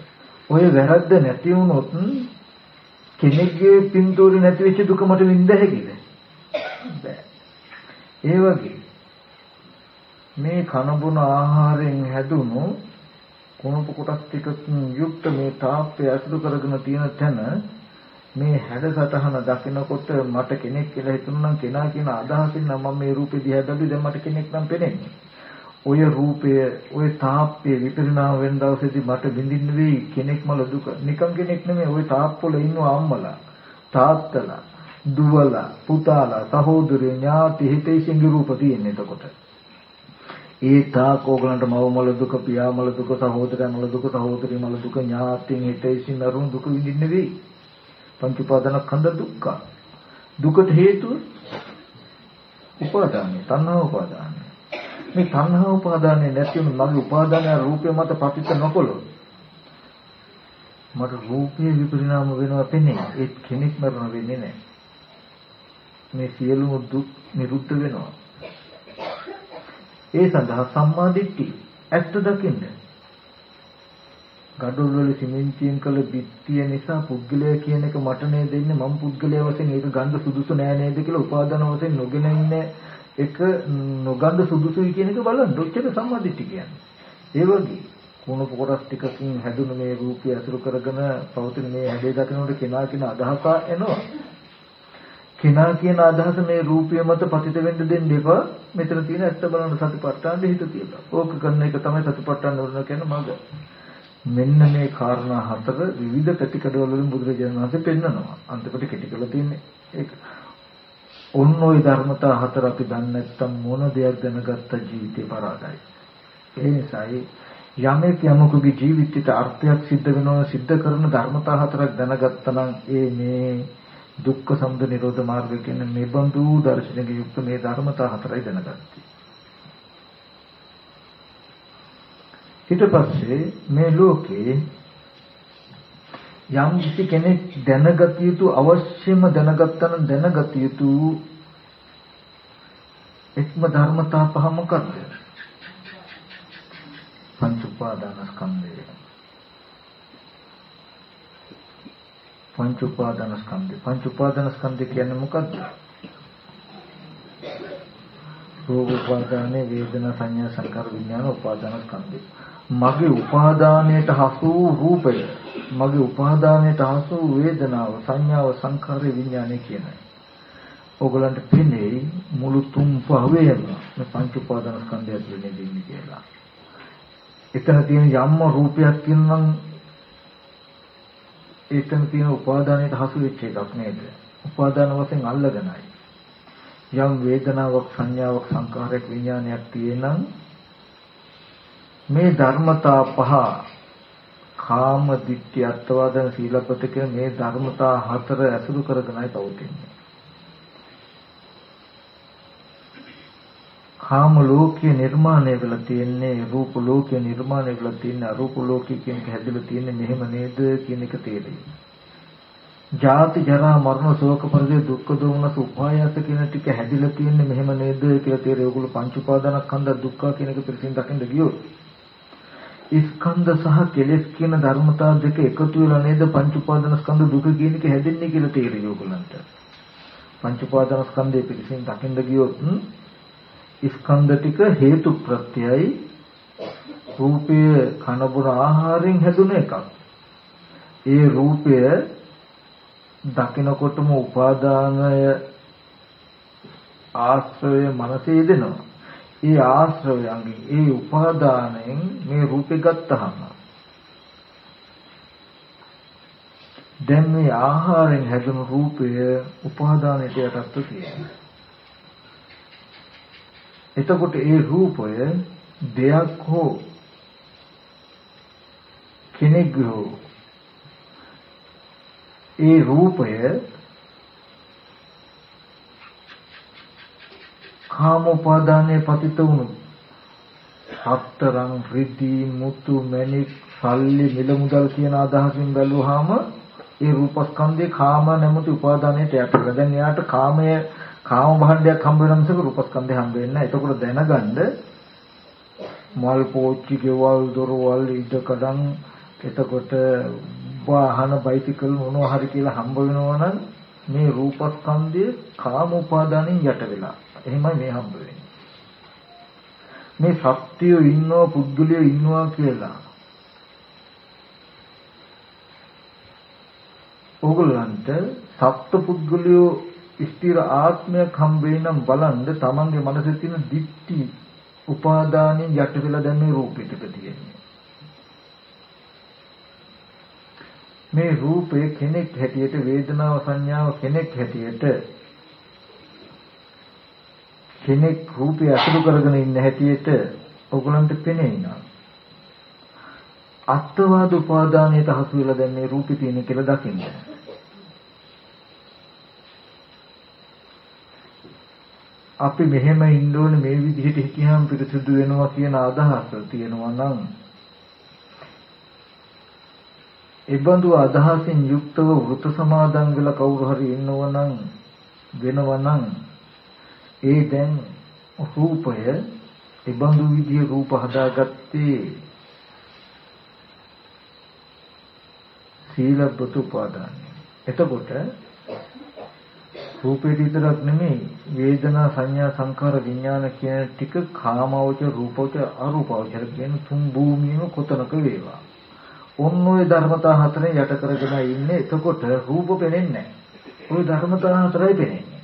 ඔය වැරද්ද නැති වුණොත් කෙනෙක්ගේ පින්තූරේ නැති වෙච්ච දුක මට විඳ හැකිද? බෑ. ඒ වගේ මේ කනබුන ආහාරයෙන් හැදුණු කුණප කොටස් ටිකකින් යුක්ත මේ තාප්පය අසුරු කරගෙන තියෙන තැන මේ හැඩසටහන දකිනකොට මට කෙනෙක් කියලා හිතුණා නම් කෙනා කියන අදහසින් නම් මම මේ රූපේ දිහා බැලුවේ දැන් මට කෙනෙක් නම් පෙනෙන්නේ. ඔය රූපය ඔය තාප්පය විපරිණාම වෙන දවසේදී මට විඳින්න වෙයි කෙනෙක් මල දුක. නිකම් කෙනෙක් නෙමෙයි ওই තාප්පවල ඉන්න අම්මලා තාත්තලා දුවලා පුතාලා සහෝදරයෝ ඥාති හිතේසින්ගේ රූප තියෙන එතකොට. ඒ තාක් ඕගලන්ට මව මල දුක පියා මල දුක සහෝදරයා මල දුක සහෝදරි මල දුක ඥාතින් හිතේසින් අරුන් දුක විඳින්න වෙයි. පංච උපාදාන කන්ද දුක්ඛ. දුකට හේතුව උපාදානය තණ්හා උපාදානය. මේ තණ්හා උපාදානය නැති වුණු මගේ උපාදානය රූපය මත පතිත නොකොළොත් මට රූපයේ විපරිණාම වෙනවා පෙන්නේ ඒ කෙනෙක් මරණ වෙන්නේ නැහැ මේ සියලුම දුක් නිරුද්ධ වෙනවා. ඒ සඳහා සම්මා දිට්ඨිය ඇත්ත දකින්න. gadol වල සිමෙන්තියෙන් කළ බිත්තිය නිසා පුද්ගලයා කියන එක මට නෑ දෙන්නේ මම පුද්ගලයා වශයෙන් ඒක ගන්න සුදුසු නෑ නේද කියලා උපාදාන වශයෙන් නොගෙන ඉන්න එක නොගන්න සුදුසුයි කියන එක බලන්න. ඔච්චර සම්මාදිට්ඨිය කියන්නේ. ඒ වගේ කුණු කොටස් ටිකකින් හැදුණු මේ රූපය අසුරු කරගෙන පවතින මේ හැඩය දකිනකොට කෙනා කියන අදහස එනවා. කෙනා කියන අදහස මේ රූපය මත පතිත වෙන්න දෙන්න එපා. මෙතන තියෙන ඇත්ත බලන සතිපට්ඨාන හිත තියලා. ඕක කරන එක තමයි සතිපට්ඨාන වරණ කියන මඟ. මෙන්න මේ කාරණා හතර විවිධ පැතිකඩවල වලින් බුදුරජාණන් වහන්සේ පෙන්නනවා. අන්තිමට කෙටි කරලා තියෙන්නේ ඒක. ඔන්න ඔය ධර්මතා හතර අපි දන්නේ නැත්නම් මොන දෙයක් දැනගත්ත ජීවිතේ පරාදයි. ඒ නිසායි යමෙක් යමකුගේ ජීවිතයට අර්ථයක් සිද්ධ වෙනවා සිද්ධ කරන ධර්මතා හතරක් දැනගත්තා නම් ඒ මේ දුක්ඛ සමුදය නිරෝධ මාර්ගය කියන මේ බඳු දර්ශනයක යුක්ත මේ ධර්මතා හතරයි දැනගත්තේ. ඊට පස්සේ මේ ලෝකේ යම් කිසි කෙනෙක් දැනගත යුතු අවශ්‍යම දැනගත්තා නම් දැනගත යුතු එක්ම ධර්මතා පහ මොකක්ද? පංච උපාදානස්කන්ධය. පංච උපාදානස්කන්ධය. පංච උපාදානස්කන්ධය කියන්නේ මොකක්ද? රූප උපාදානේ වේදනා සංඥා සංකාර විඥාන උපාදානස්කන්ධය. මගේ උපාදානයට හසු රූපය මගේ උපාදානයට හසු වේදනාව සංඥාව සංකාරය විඥානය කියනයි. ඕගලන්ට පෙනේ මුළු තුන් පහේම මේ පංච උපාදාන ස්කන්ධය ඇතුලේ දෙන්නේ කියලා. එතන තියෙන යම්ම රූපයක් කියනනම් එතන තියෙන උපාදානයට හසු වෙච්ච එකක් නේද? උපාදාන වශයෙන් අල්ලගෙනයි. යම් වේදනාවක් සංඥාවක් සංකාරයක් විඥානයක් තියෙනම් මේ ධර්මතා පහ කාම දිට්ඨි අත්වාදන සීලපත කියන මේ ධර්මතා හතර ඇසුරු කරගෙනයි පවතින්නේ. කාම ලෝකයේ නිර්මාණය වෙලා තියෙන්නේ රූප ලෝකයේ නිර්මාණය වෙලා තියෙන්නේ අරූප ලෝකයේ කියන එක හැදලා තියෙන්නේ මෙහෙම නේද කියන එක තේරෙයි. ජාති ජරා මරණ ශෝක පරිදේ දුක්ඛ දෝමනස උපායාස කියන ටික හැදිලා තියෙන්නේ මෙහෙම නේද කියලා තේරෙයි. ඒගොල්ලෝ පංච උපාදානස්කන්ධ දුක්ඛ කියන එක පිළිසින් දකින්න ගියොත් ස්කන්ධ සහ කෙලෙස් කියන ධර්මතා දෙක එකතු වෙලා නේද පංච උපාදාන ස්කන්ධ දුක කියන එක හැදෙන්නේ කියලා තේරෙයි ඕගලන්ට. පංච උපාදාන ස්කන්ධයේ පිළිසින් දකින්න ගියොත් ස්කන්ධ ටික හේතු ප්‍රත්‍යයයි රූපය කනබුර ආහාරයෙන් හැදුන එකක්. ඒ රූපය දකිනකොටම උපාදානය ආශ්‍රය මනසේ දෙනවා. ඒ ආශ්‍රවයන්ගෙන් ඒ උපාදානයෙන් මේ රූපේ ගත්තහම දැන් මේ ආහාරයෙන් හැදුණු රූපය උපාදානයට යටත්ව තියෙනවා. එතකොට ඒ රූපය දෙයක් හෝ කෙනෙක් හෝ ඒ රූපය කාම උපාදානයේ පතිත වුණු හතරන් රිදී මුතු මැණික් සල්ලි මිල මුදල් කියන අදහසින් බැලුවාම ඒ රූපස්කන්ධේ කාම නැමැති උපාදානයට යටවෙලා. දැන් එයාට කාමය කාම භාණ්ඩයක් හම්බ වෙන මිසක රූපස්කන්ධය හම්බ වෙන්නේ නැහැ. එතකොට දැනගන්න මල් පෝච්චි ගෙවල් දොරවල් ඉඩකඩම් එතකොට වාහන බයිසිකල් මොනවා හරි කියලා හම්බ වෙනවා නම් මේ රූපස්කන්ධය කාම උපාදානෙන් යට වෙලා. එහෙමයි මේ හම්බ වෙන්නේ. මේ සත්‍යය ඉන්නවා පුද්ගලයෝ ඉන්නවා කියලා. ඕගොල්ලන්ට සත්ත්ව පුද්ගලයෝ ස්ථිර ආත්මයක් හම්බ වෙනම් බලන්න තමන්ගේ මනසේ තියෙන දික්ටි උපාදානෙන් යට වෙලා දැන් මේ රූපෙට තියෙන්නේ. මේ රූපය කෙනෙක් හැටියට වේදනාව සංඥාව කෙනෙක් හැටියට කෙනෙක් රූපය අසුරු කරගෙන ඉන්න හැටියට ඔයගලන්ට පෙනෙනවා. අත්වාද උපාදානයට හසු වෙලා දැන් මේ රූපේ තියෙන කියලා දකින්න. අපි මෙහෙම ඉන්න ඕනේ මේ විදිහට හිතියම් පිරිසුදු වෙනවා කියන අදහස තියෙනවා නම් ඒබඳු අදහසින් යුක්තව වෘත සමාදන් වෙලා කවුරු හරි ඉන්නවනම් වෙනවනම් ඒ දැන් රූපය ඒබඳු විදිහේ රූප හදාගත්තේ සීලබ්බත උපාදානයි. එතකොට රූපේ විතරක් නෙමෙයි වේදනා සංඥා සංකාර විඥාන කියන ටික කාමවච රූපවච අරූපවච කියන තුන් භූමියම කොතනක වේවා. ඔන්න ඔය ධර්මතා හතරේ යට කරගෙන ඉන්නේ. එතකොට රූප පෙනෙන්නේ නැහැ. ওই ධර්මතා හතරයි පෙනෙන්නේ.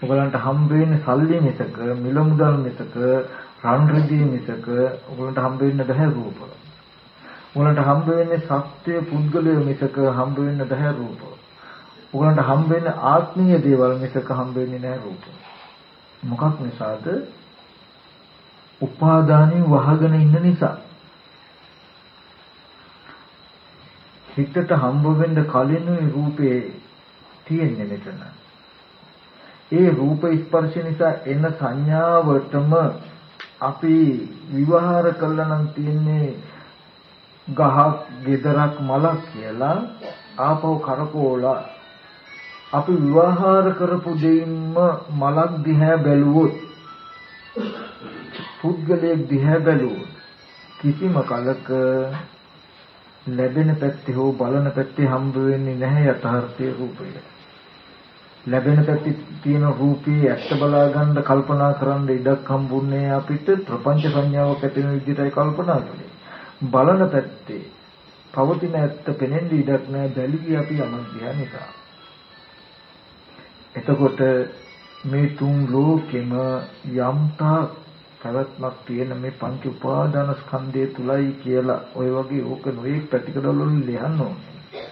ඔයගලන්ට හම්බ වෙන්නේ සල්ලි මිසක මිල මුදල් මිසක රන් රිදී මිසක ඔයගලන්ට හම්බ වෙන්න බෑ රූප. ඔයගලන්ට හම්බ වෙන්නේ සත්‍ය පුද්ගලය මිසක හම්බ වෙන්න බෑ රූප. ඔයගලන්ට හම්බ වෙන්නේ ආත්මීය දේවල් මිසක හම්බ වෙන්නේ නෑ රූප. මොකක් නිසාද? උපාදානිය වහගෙන ඉන්න නිසා හිතට හම්බ වෙන්න කලින් රූපේ තියෙන්නේ මෙතන. ඒ රූප ස්පර්ශ නිසා එන සංඥාවටම අපි විවහාර කළා නම් තියෙන්නේ ගහක්, ගෙදරක්, මලක් කියලා ආපහු කරකෝලා අපි විවහාර කරපු දෙයින්ම මලක් දිහා බැලුවොත් පුද්ගලයෙක් දිහා බැලුවොත් කිසිම කලක ලැබෙන පැත්තේ හෝ බලන පැත්තේ හම්බ වෙන්නේ නැහැ යථාර්ථයේ රූපය. ලැබෙන පැත්තේ තියෙන රූපේ ඇත්ත බලා ගන්න කල්පනා කරන්න ඉඩක් හම්බුන්නේ අපිට ප්‍රපංච සංඥාවක් ඇති වෙන විදිහටයි කල්පනා කළේ. බලන පැත්තේ පවතින ඇත්ත පෙනෙන්න ඉඩක් නැහැ බැලුවි අපි අමධ්‍යා නිසා. එතකොට මේ තුන් ලෝකෙම යම්තා පැවැත්මක් තියෙන මේ පංච උපාදාන ස්කන්ධය තුලයි කියලා ඔය වගේ ඕක නොයේ පැතිකඩවල ලියන්න ඕනේ.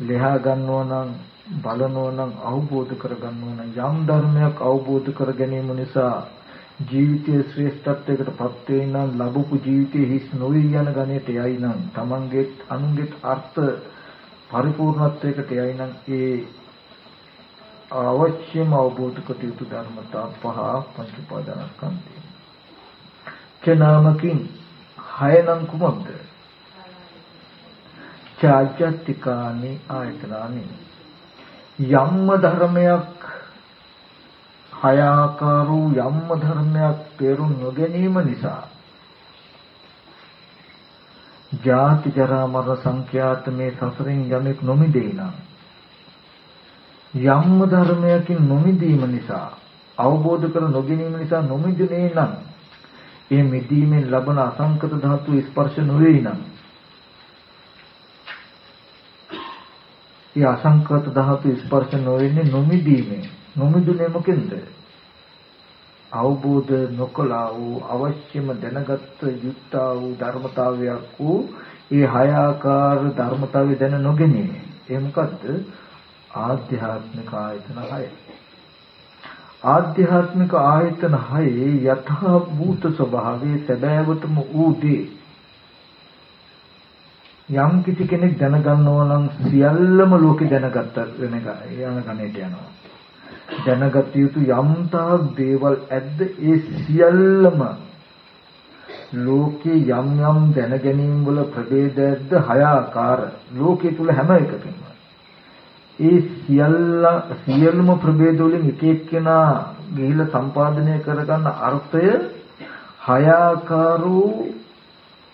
ලියා ගන්නවා නම් බලනවා නම් අවබෝධ කර ගන්නවා නම් යම් ධර්මයක් අවබෝධ කර ගැනීම නිසා ජීවිතයේ ශ්‍රේෂ්ඨත්වයකටපත් වේ නම් ලැබපු ජීවිතයේ හිස් නොවි යන ගණයට යයි නම් Tamanගේ අනුන්ගේ අර්ථ පරිපූර්ණත්වයකට යයි නම් ඒ අවශ්‍යම අවබෝධ කොට යුතු ධර්මතා පහ පංච උපාදානස්කන්ධය චනාමකින් හයනම් කුමක්ද? චාජ්ජත්තිකානි ආයතනානි යම්ම ධර්මයක් හය ආකාරෝ යම්ම ධර්මයක් තේරුම් නොගැනීම නිසා ජාති ජරා මරණ සංඛ්‍යාත මේ සසරින් යමෙක් නොමිදේ නම් යම්ම ධර්මයකින් නොමිදීම නිසා අවබෝධ කර නොගැනීම නිසා නොමිදුනේ නම් ඒ මිදීමෙන් ලබන අසංකත ධාතු ස්පර්ශ නොවේ නම්. ඒ අසංකත ධාතු ස්පර්ශ නොවෙන්නේ නොමිදීමෙන්. නොමිදුනේ මොකෙන්ද? අවබෝධ නොකලා වූ අවශ්‍යම දැනගත් යුක්තා වූ ධර්මතාවයක් වූ ඒ හය ආකාර ධර්මතාවය දැන නොගැනීම ඒ මොකද්ද? ආධ්‍යාත්මික ආයතන 6 ආධ්‍යාත්මික ආයතන හයේ යථා භූත ස්වභාවයේ සැබෑවටම ඌදී. යම් කිසි කෙනෙක් දැනගන්නවා නම් සියල්ලම ලෝකේ දැනගත්ත වෙන එක යන ගණේට යනවා. දැනගත යුතු යම් තාක් දේවල් ඇද්ද ඒ සියල්ලම ලෝකේ යම් යම් දැනගැනීම් වල ප්‍රභේදයක්ද හය ආකාර ලෝකේ තුල හැම එකකින්ම. ඒ සියල්ල සියලුම ප්‍රභේද වලින් එක එක්කෙනා ගිහිලා සම්පාදනය කරගන්න අර්ථය හය ආකාරෝ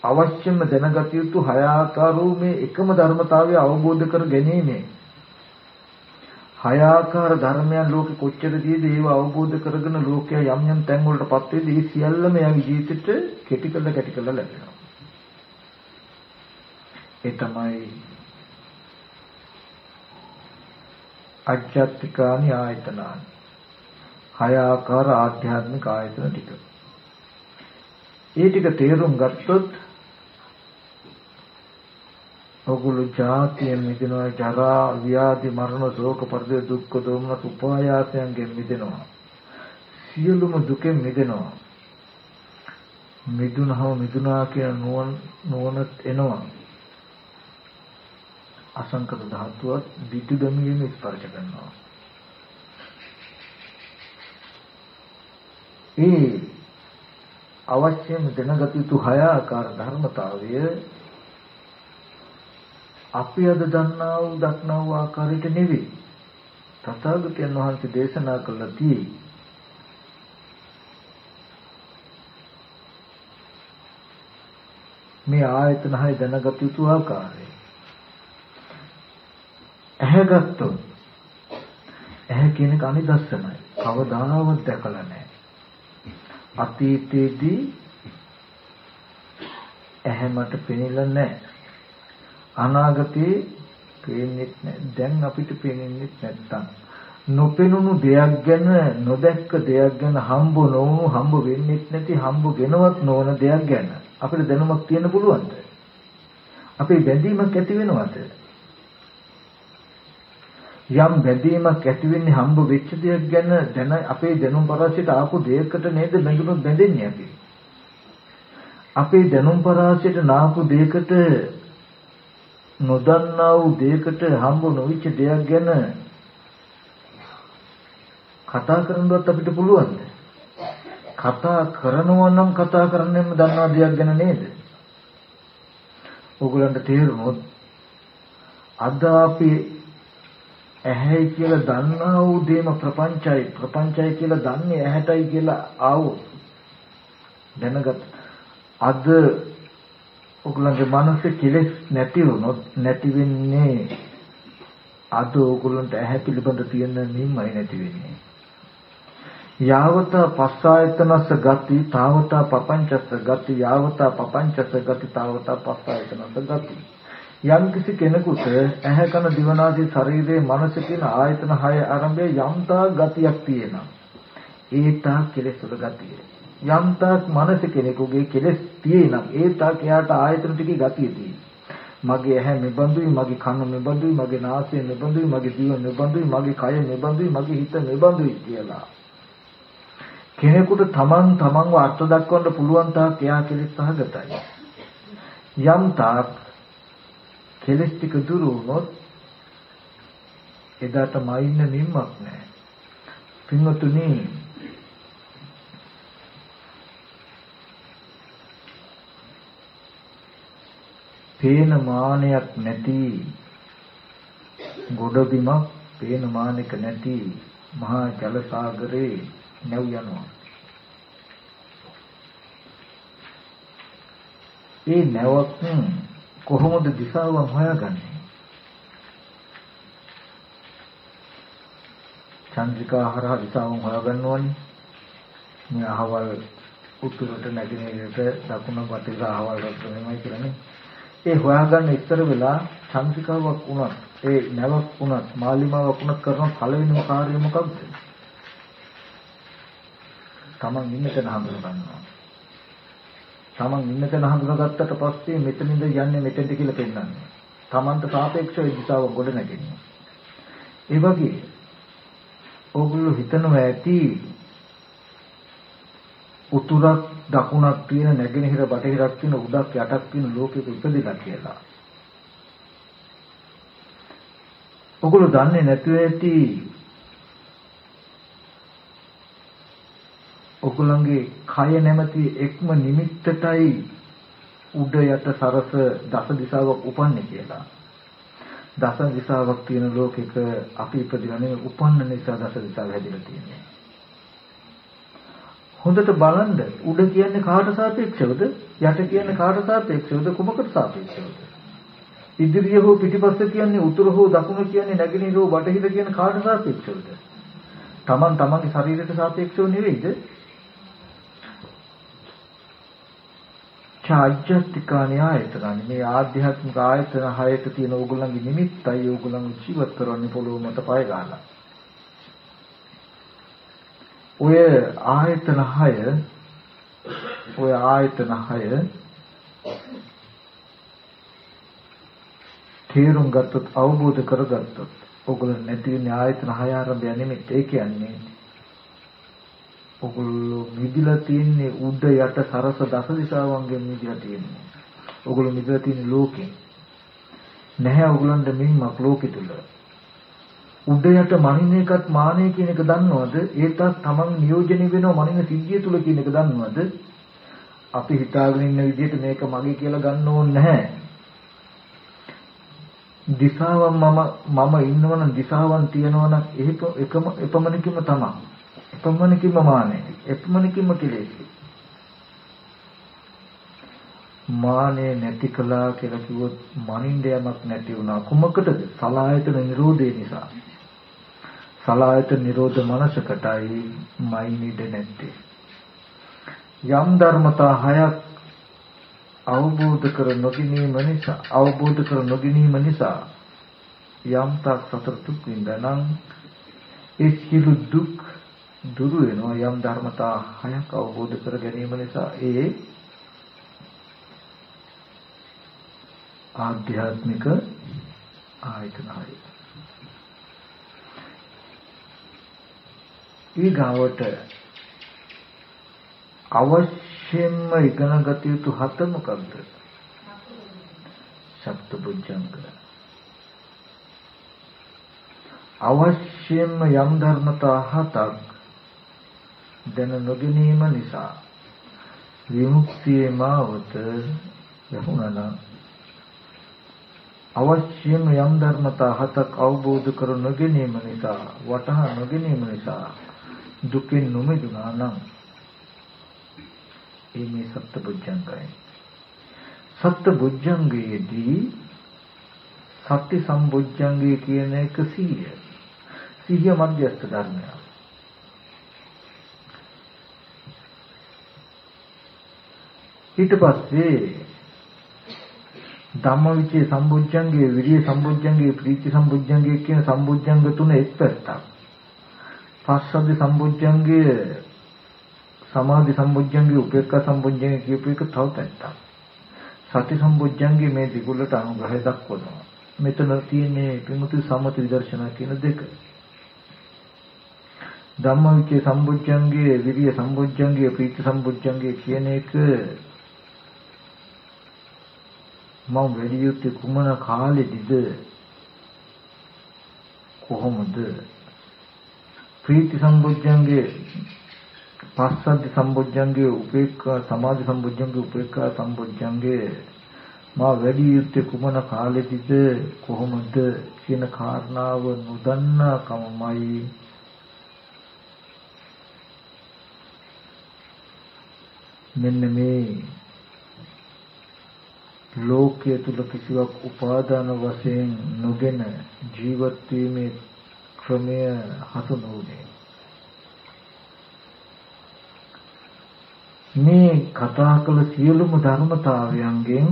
අවශ්‍යම දැනගත යුතු හය ආකාරෝ මේ එකම ධර්මතාවය අවබෝධ කර ගැනීමේ. හය ආකාර ධර්මයන් ලෝකෙ කොච්චර දීද ඒව අවබෝධ කරගෙන ලෝකයා යම් යම් තැන් වලටපත් වෙද්දී ඒ සියල්ලම යාගේ ජීවිතෙට කෙටි කළ කැටි කළ ලැබෙනවා. ඒ තමයි අජ්ජත්තිකානි ආයතනානි හය ආකාර ආධ්‍යාත්මික ආයතන ටික. ඒ ටික තේරුම් ගත්තොත් ඔගොල්ලෝ ජාතියෙන් මිදෙනවා ජරා ව්‍යාධි මරණ ශෝක පරිදේ දුක්ඛ දෝමන උපායාසයන්ගෙන් මිදෙනවා. සියලුම දුකෙන් මිදෙනවා. මිදුනහම මිදුනා කියන නුවණ නුවණත් එනවා. අසංකත ධාතුවත් විදු ගමියෙන් ස්පර්ශ කරනවා. ඒ අවශ්‍යම දැනගත යුතු හය ආකාර ධර්මතාවය අපි අද දන්නා වූ දක්නා වූ ආකාරයට නෙවෙයි. තථාගතයන් වහන්සේ දේශනා කළා තියෙයි. මේ ආයතන හය දැනගත යුතු ආකාරය ඇහැ ගත්තොත් ඇහැ කියන එක අනිදස්සනයි. කවදාවත් දැකලා නැහැ. අතීතයේදී ඇහැ මට පෙනෙලා නැහැ. අනාගතේ පේන්නේ නැහැ. දැන් අපිට පේන්නේ නැත්තම් නොපෙනුණු දෙයක් ගැන නොදැක්ක දෙයක් ගැන හම්බ නොවුණු හම්බ වෙන්නේ නැති හම්බ වෙනවත් නොවන දෙයක් ගැන අපිට දැනුමක් තියෙන්න පුළුවන්ද? අපේ බැඳීමක් ඇති වෙනවද? යම් බැඳීමක් ඇති වෙන්නේ හම්බ වෙච්ච දෙයක් ගැන දැන අපේ දැනුම් පරාසයට ආපු දෙයකට නේද බැඳුනොත් බැඳෙන්නේ අපි. අපේ දැනුම් පරාසයට නාපු දෙයකට නොදන්නා වූ දෙයකට හම්බ නොවිච්ච දෙයක් ගැන කතා කරනවත් අපිට පුළුවන්ද? කතා කරනවා නම් කතා කරන්නෙම දන්නා දෙයක් ගැන නේද? ඕගලන්ට තේරුණොත් අද අපි ඇහැයි කියලා දන්නා වූ දේම ප්‍රපංචයි. ප්‍රපංචයි කියලා දන්නේ ඇහැටයි කියලා ආවොත් දැනගත් අද ඔගලන්ගේ මනසේ කෙලෙස් නැති වුණොත් නැති වෙන්නේ අද ඔගලන්ට ඇහැ පිළිබඳ තියෙන නිම්මයි නැති වෙන්නේ. යාවත පස්සායතනස ගති තාවත පපංචස ගති යාවත පපංචස ගති තාවත පස්සායතනස ගති. යම් කිසි කෙනෙකුට ඇහැ කන දිවනාදී ශරීරයේ මනස කියන ආයතන හය ආරම්භයේ යම්තා ගතියක් තියෙනවා. ඒ තා කෙලෙස් වල ගතිය. යම්තාක් මනස කෙනෙකුගේ කෙලෙස් තියෙනම් ඒ තා එයාට ආයතන ටිකේ ගතිය තියෙනවා. මගේ ඇහැ මෙබඳුයි මගේ කන මෙබඳුයි මගේ නාසය මෙබඳුයි මගේ දිව මෙබඳුයි මගේ කය මෙබඳුයි මගේ හිත මෙබඳුයි කියලා කෙනෙකුට තමන් තමන්ව අර්ථ දක්වන්න පුළුවන් තාක් එයා කෙලෙස් සහගතයි යම් තාක් කෙලස් ටික දුරු වුණොත් එදාට මයින්න නිම්මක් නැහැ. පින්වතුනි පේන මානයක් නැති ගොඩබිමක් පේන මානයක නැති මහා ජල සාගරේ නැව් යනවා. ඒ නැවක් කොහොමද දිශාව හොයාගන්නේ? චන්ද්‍රිකා හරහා දිශාව හොයාගන්න ඕනේ. මේ අහවල් උතුරට නැගෙනහිරට දකුණ බටහිර අහවල් රටෙමයි කියන්නේ. ඒ හොයාගන්න ඉස්සර වෙලා චන්ද්‍රිකාවක් වුණත් ඒ නැවක් වුණත් මාලිමාවක් වුණත් කරන පළවෙනිම කාර්යය මොකක්ද? Taman ඉන්න තැන හඳුනා ගන්නවා. Taman ඉන්න තැන හඳුනාගත්තට පස්සේ මෙතනින්ද යන්නේ මෙතෙන්ට කියලා පෙන්වන්නේ. Tamanට සාපේක්ෂව දිශාව ගොඩ නැගෙන්නේ. ඒ වගේ ඕගොල්ලෝ හිතනවා ඇති උතුරක් දකුණක් තියෙන නැගෙනහිර බටහිරක් තියෙන උඩක් යටක් තියෙන ලෝකෙක ඉපදිලා කියලා. ඔගොල්ලෝ දන්නේ නැතුව ඇති ඔගොල්ලන්ගේ කය නැමැති එක්ම නිමිත්තටයි උඩ යට සරස දස දිශාවක් උපන්නේ කියලා. දස දිශාවක් තියෙන ලෝකෙක අපි ඉපදිනේ උපන්න නිසා දස දිශාව හැදිලා තියෙනවා. හොඳට බලන්න උඩ කියන්නේ කාට සාපේක්ෂවද? යට කියන්නේ කාට සාපේක්ෂවද? කුමකට සාපේක්ෂවද? ඉදිරිය හෝ පිටිපස්ස කියන්නේ උතුර හෝ දකුණ කියන්නේ නැගෙනහිර හෝ බටහිර කියන කාට සාපේක්ෂවද? Taman tamanගේ ශරීරයට සාපේක්ෂව නෙවෙයිද? චාජ්ජත්තිකාණී ආයතනනි මේ ආධ්‍යාත්මික ආයතන හයට තියෙන ඕගොල්ලන්ගේ නිමිත්තයි ඕගොල්ලන් ජීවත් කරන්නේ පොළොව මත පය ගන්නවා. ඔය ආයතන හය ඔය ආයතන හය තේරුම් ගත්තොත් අවබෝධ කරගත්තොත් ඕගොල්ලන් නැති වෙන ආයතන හය ආරම්භය නෙමෙයි ඒ කියන්නේ ඔගොල්ලෝ මිදිලා තියන්නේ උඩ යට සරස දස දිශාවන්ගෙන් මිදිලා තියන්නේ. ඔගොල්ලෝ මිදිලා තියෙන ලෝකේ. නැහැ ඔගොල්ලන්ට මින්මක් ලෝකෙ තුල. උඩ යට මනින එකත් මානෙ කියන එක දන්නවද? ඒකත් තමන් නියෝජනය වෙනව මනින සිද්ධිය තුල කියන එක දන්නවද? අපි හිතාගෙන ඉන්න විදිහට මේක මගේ කියලා ගන්න ඕනේ නැහැ. දිශාවන් මම මම ඉන්නවනම් දිශාවන් තියනවනම් ඒක එකම එපමණකින්ම තමයි. එපමණකින්ම මානෙ එපමණකින්ම කෙලෙසි. මානෙ නැති කළා කියලා කිව්වොත් මනින්ද යමක් නැති වුණා. කුමකටද? සලායතන නිරෝධය නිසා. සලායතන නිරෝධ මනසකටයි මයින්ද නැත්තේ. යම් ධර්මතා හයක් අවබෝධ කර නොගැනීම නිසා අවබෝධ කර නොගැනීම නිසා යම් තාක් සතර දුක් විඳනනම් ඒ සියලු දුක් දුරු වෙනවා යම් ධර්මතා හයක් අවබෝධ කර ගැනීම නිසා ඒ ආධ්‍යාත්මික ආයතන හය. ඊගාවට අවශ්‍ය අවශ්‍යයෙන්ම ඉගෙන ගත යුතු හත මොකක්ද? සප්තබුද්ධංග. අවශ්‍යයෙන්ම යම් ධර්මතා හතක් දැන නොගැනීම නිසා විමුක්තියේ මාවත යහුණා අවශ්‍යම යම් ධර්මතා හතක් අවබෝධ කර නොගැනීම නිසා වටහා නොගැනීම නිසා දුකෙන් නොමිදුණා නම් ඒ මේ සත්බුද්ධංගයි. සත්බුද්ධංගයේදී සත්‍ය සම්බුද්ධංගය කියන එක සීය සීය මධ්‍යස්ථ ධර්මයක්. ඊට පස්සේ ධම්මවිචේ සම්බුද්ධංගේ විරිය සම්බුද්ධංගේ ප්‍රීති සම්බුද්ධංගේ කියන සම්බුද්ධංග තුන එක් පැත්තක්. පස්සද්ධි සම්බුද්ධංගේ සමාධි සම්බුද්ධංගේ උපේක්ඛා සම්බුද්ධංගේ කියපු එක තව පැත්තක්. සති සම්බුද්ධංගේ මේ දෙගොල්ලට අනුග්‍රහය දක්වනවා. මෙතන තියෙන්නේ පිමුතු සමති විදර්ශනා කියන දෙක. ධම්මවිචේ සම්බුද්ධංගේ විරිය සම්බුද්ධංගේ ප්‍රීති සම්බුද්ධංගේ කියන එක මම වැඩි යුත්තේ කුමන කාලෙදිද? කොහොමද? ප්‍රීති සම්බොජ්ජංගේ පස්සද්ධි සම්බොජ්ජංගේ උපේක්ඛා සමාධි සම්බොජ්ජංගේ උපේක්ඛා සම්බොජ්ජංගේ මා වැඩි යුත්තේ කුමන කාලෙදිද? කොහොමද? කියන කාරණාව නොදන්නා කමමයි. මෙන්න මේ ලෝකයේ තුල කිසිවක් උපාදාන වශයෙන් නොගෙන ජීවත් වීමේ ක්‍රමය හසු නොවේ. මේ කතා කළ සියලුම ධර්මතාවයන්ගෙන්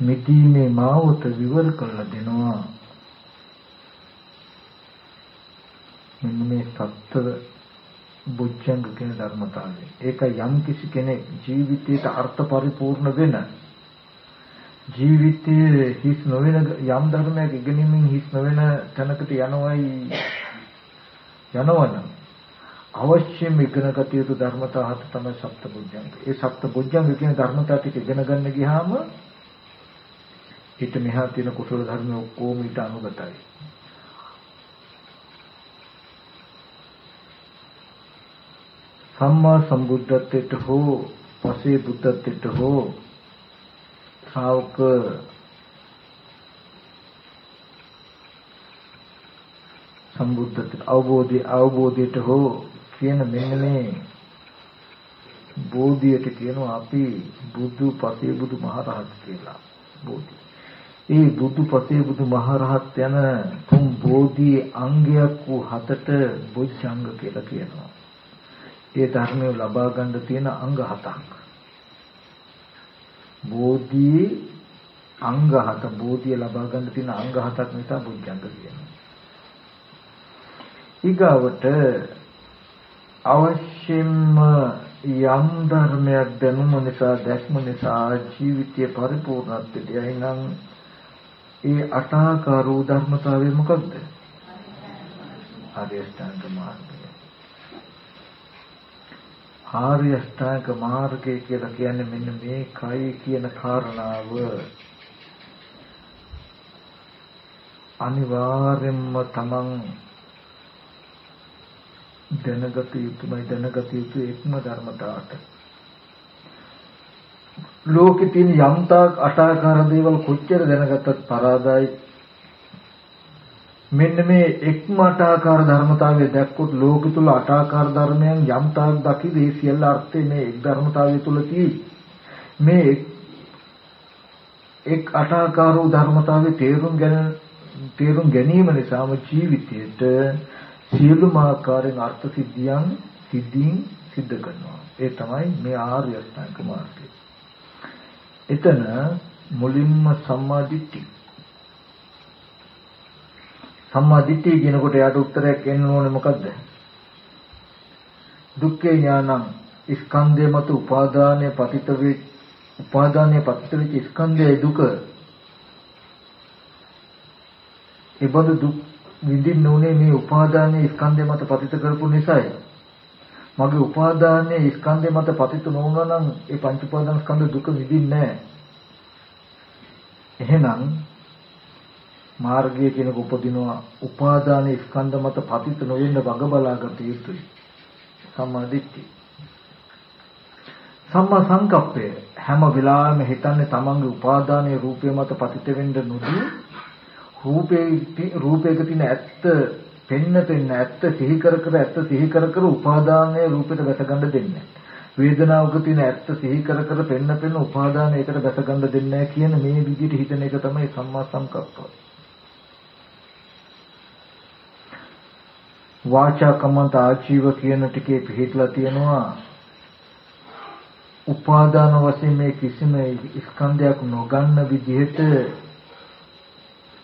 මිදීමේ මාවත විවර කරලා දෙනවා. මෙන්න මේ සත්‍ය බුද්ධංග කියන ධර්මතාවය. ඒක යම් කිසි කෙනෙක් ජීවිතයට අර්ථ පරිපූර්ණ වෙන ජීවිතයේ හිස් නොවන යම් ධර්මයක් ඉගෙනීමෙන් හිස් නොවන තැනකට යනවයි යනවනම් අවශ්‍යම ඉගෙනගත යුතු ධර්මතා හත තමයි සප්තබුද්ධංග. ඒ සප්තබුද්ධංග කියන ධර්මතා ටික ඉගෙන ගන්න ගියාම ඊට මෙහා තියෙන කුසල ධර්ම ඔක්කොම ඊට අනුගතයි. සම්මා සම්බුද්ධත්වයට හෝ පසේ බුද්ධත්වයට හෝ ශ්‍රාවක සම්බුද්ධත්වයට අවබෝධය අවබෝධයට හෝ කියන මෙන්න මේ බෝධියට කියනවා අපි බුදු පසේ බුදු මහරහත් කියලා බෝධි. ඒ බුදු පසේ බුදු මහරහත් යන තුන් බෝධි අංගයක් වූ හතට බොජ්ජංග කියලා කියනවා. ඒ ධර්මය ලබා ගන්න තියෙන අංග හතක්. බෝධි අංග හත බෝධිය ලබා ගන්න තියෙන අංග හතක් නිසා බුද්ධංග කියනවා. ඊගවට අවශ්‍යම යම් ධර්මයක් දැනුම නිසා දැක්ම නිසා ජීවිතය පරිපූර්ණත්වයට යයි නම් ඒ අටාකාරෝ ධර්මතාවය මොකක්ද? ආර්ය ශ්‍රාන්ත මාර්ගය. ආර්ය අෂ්ටාංග මාර්ගය කියලා කියන්නේ මෙන්න මේකයි කියන කාරණාව. අනිවාර්යෙන්ම තමන් දැනගත යුතුමයි දැනගත යුතු එක්ම ධර්මතාවට. ලෝකෙ තියෙන යම්තාක් අටාකාර දේවල් කොච්චර දැනගත්තත් පරාදයි. මෙන්න මේ එක්ම අටාකාර ධර්මතාවය දැක්කොත් ලෝක තුල අටාකාර ධර්මයන් යම් තාක් දකිද ඒ සියල්ල අර්ථය මේ එක් ධර්මතාවය තුල තියෙයි. මේ එක් අටාකාර වූ ධර්මතාවයේ තේරුම් ගැන තේරුම් ගැනීම නිසාම ජීවිතයට සියලුම ආකාරයෙන් අර්ථ සිද්ධියන් සිද්ධීන් සිද්ධ කරනවා. ඒ තමයි මේ ආර්ය අෂ්ටාංග මාර්ගය. එතන මුලින්ම සම්මා දිට්ඨිය සම්මා දිට්ඨිය කියනකොට යාට උත්තරයක් එන්න ඕනේ මොකද්ද? දුක්ඛේ ඥානං ස්කන්ධය මත උපාදානය පතිත වේ උපාදානය පතිත වෙච්ච ස්කන්ධයේ දුක ඒබඳු දුක් විඳින්න ඕනේ මේ උපාදානයේ ස්කන්ධය මත පතිත කරපු නිසායි. මගේ උපාදානයේ ස්කන්ධය මත පතිත නොවුණා නම් ඒ පංච උපාදාන ස්කන්ධ දුක විඳින්නේ නැහැ. එහෙනම් මාර්ගය කෙනෙකු උපදිනවා උපාදානයේ ස්කන්ධ මත පතිත නොවෙන්න වග බලාගත යුතුයි. සම්මා දිට්ඨිය. සම්මා සංකප්පය හැම වෙලාවෙම හිතන්නේ තමන්ගේ උපාදානයේ රූපය මත පතිත වෙන්න නොදී රූපේ රූපයක තියෙන ඇත්ත පෙන්න පෙන්න ඇත්ත සිහි කර කර ඇත්ත සිහි කර කර උපාදානයේ රූපෙට වැට ගන්න දෙන්නේ වේදනාවක තියෙන ඇත්ත සිහි කර කර පෙන්න පෙන්න උපාදානයකට වැට ගන්න දෙන්නේ කියන මේ විදිහට හිතන එක තමයි සම්මා සංකප්ප. වාචා කම්මන්ත ආජීව කියන ටිකේ පිළිట్లా තියෙනවා. උපාදාන වශයෙන් මේ කිසිම ස්කන්ධයක් නොගන්න විදිහට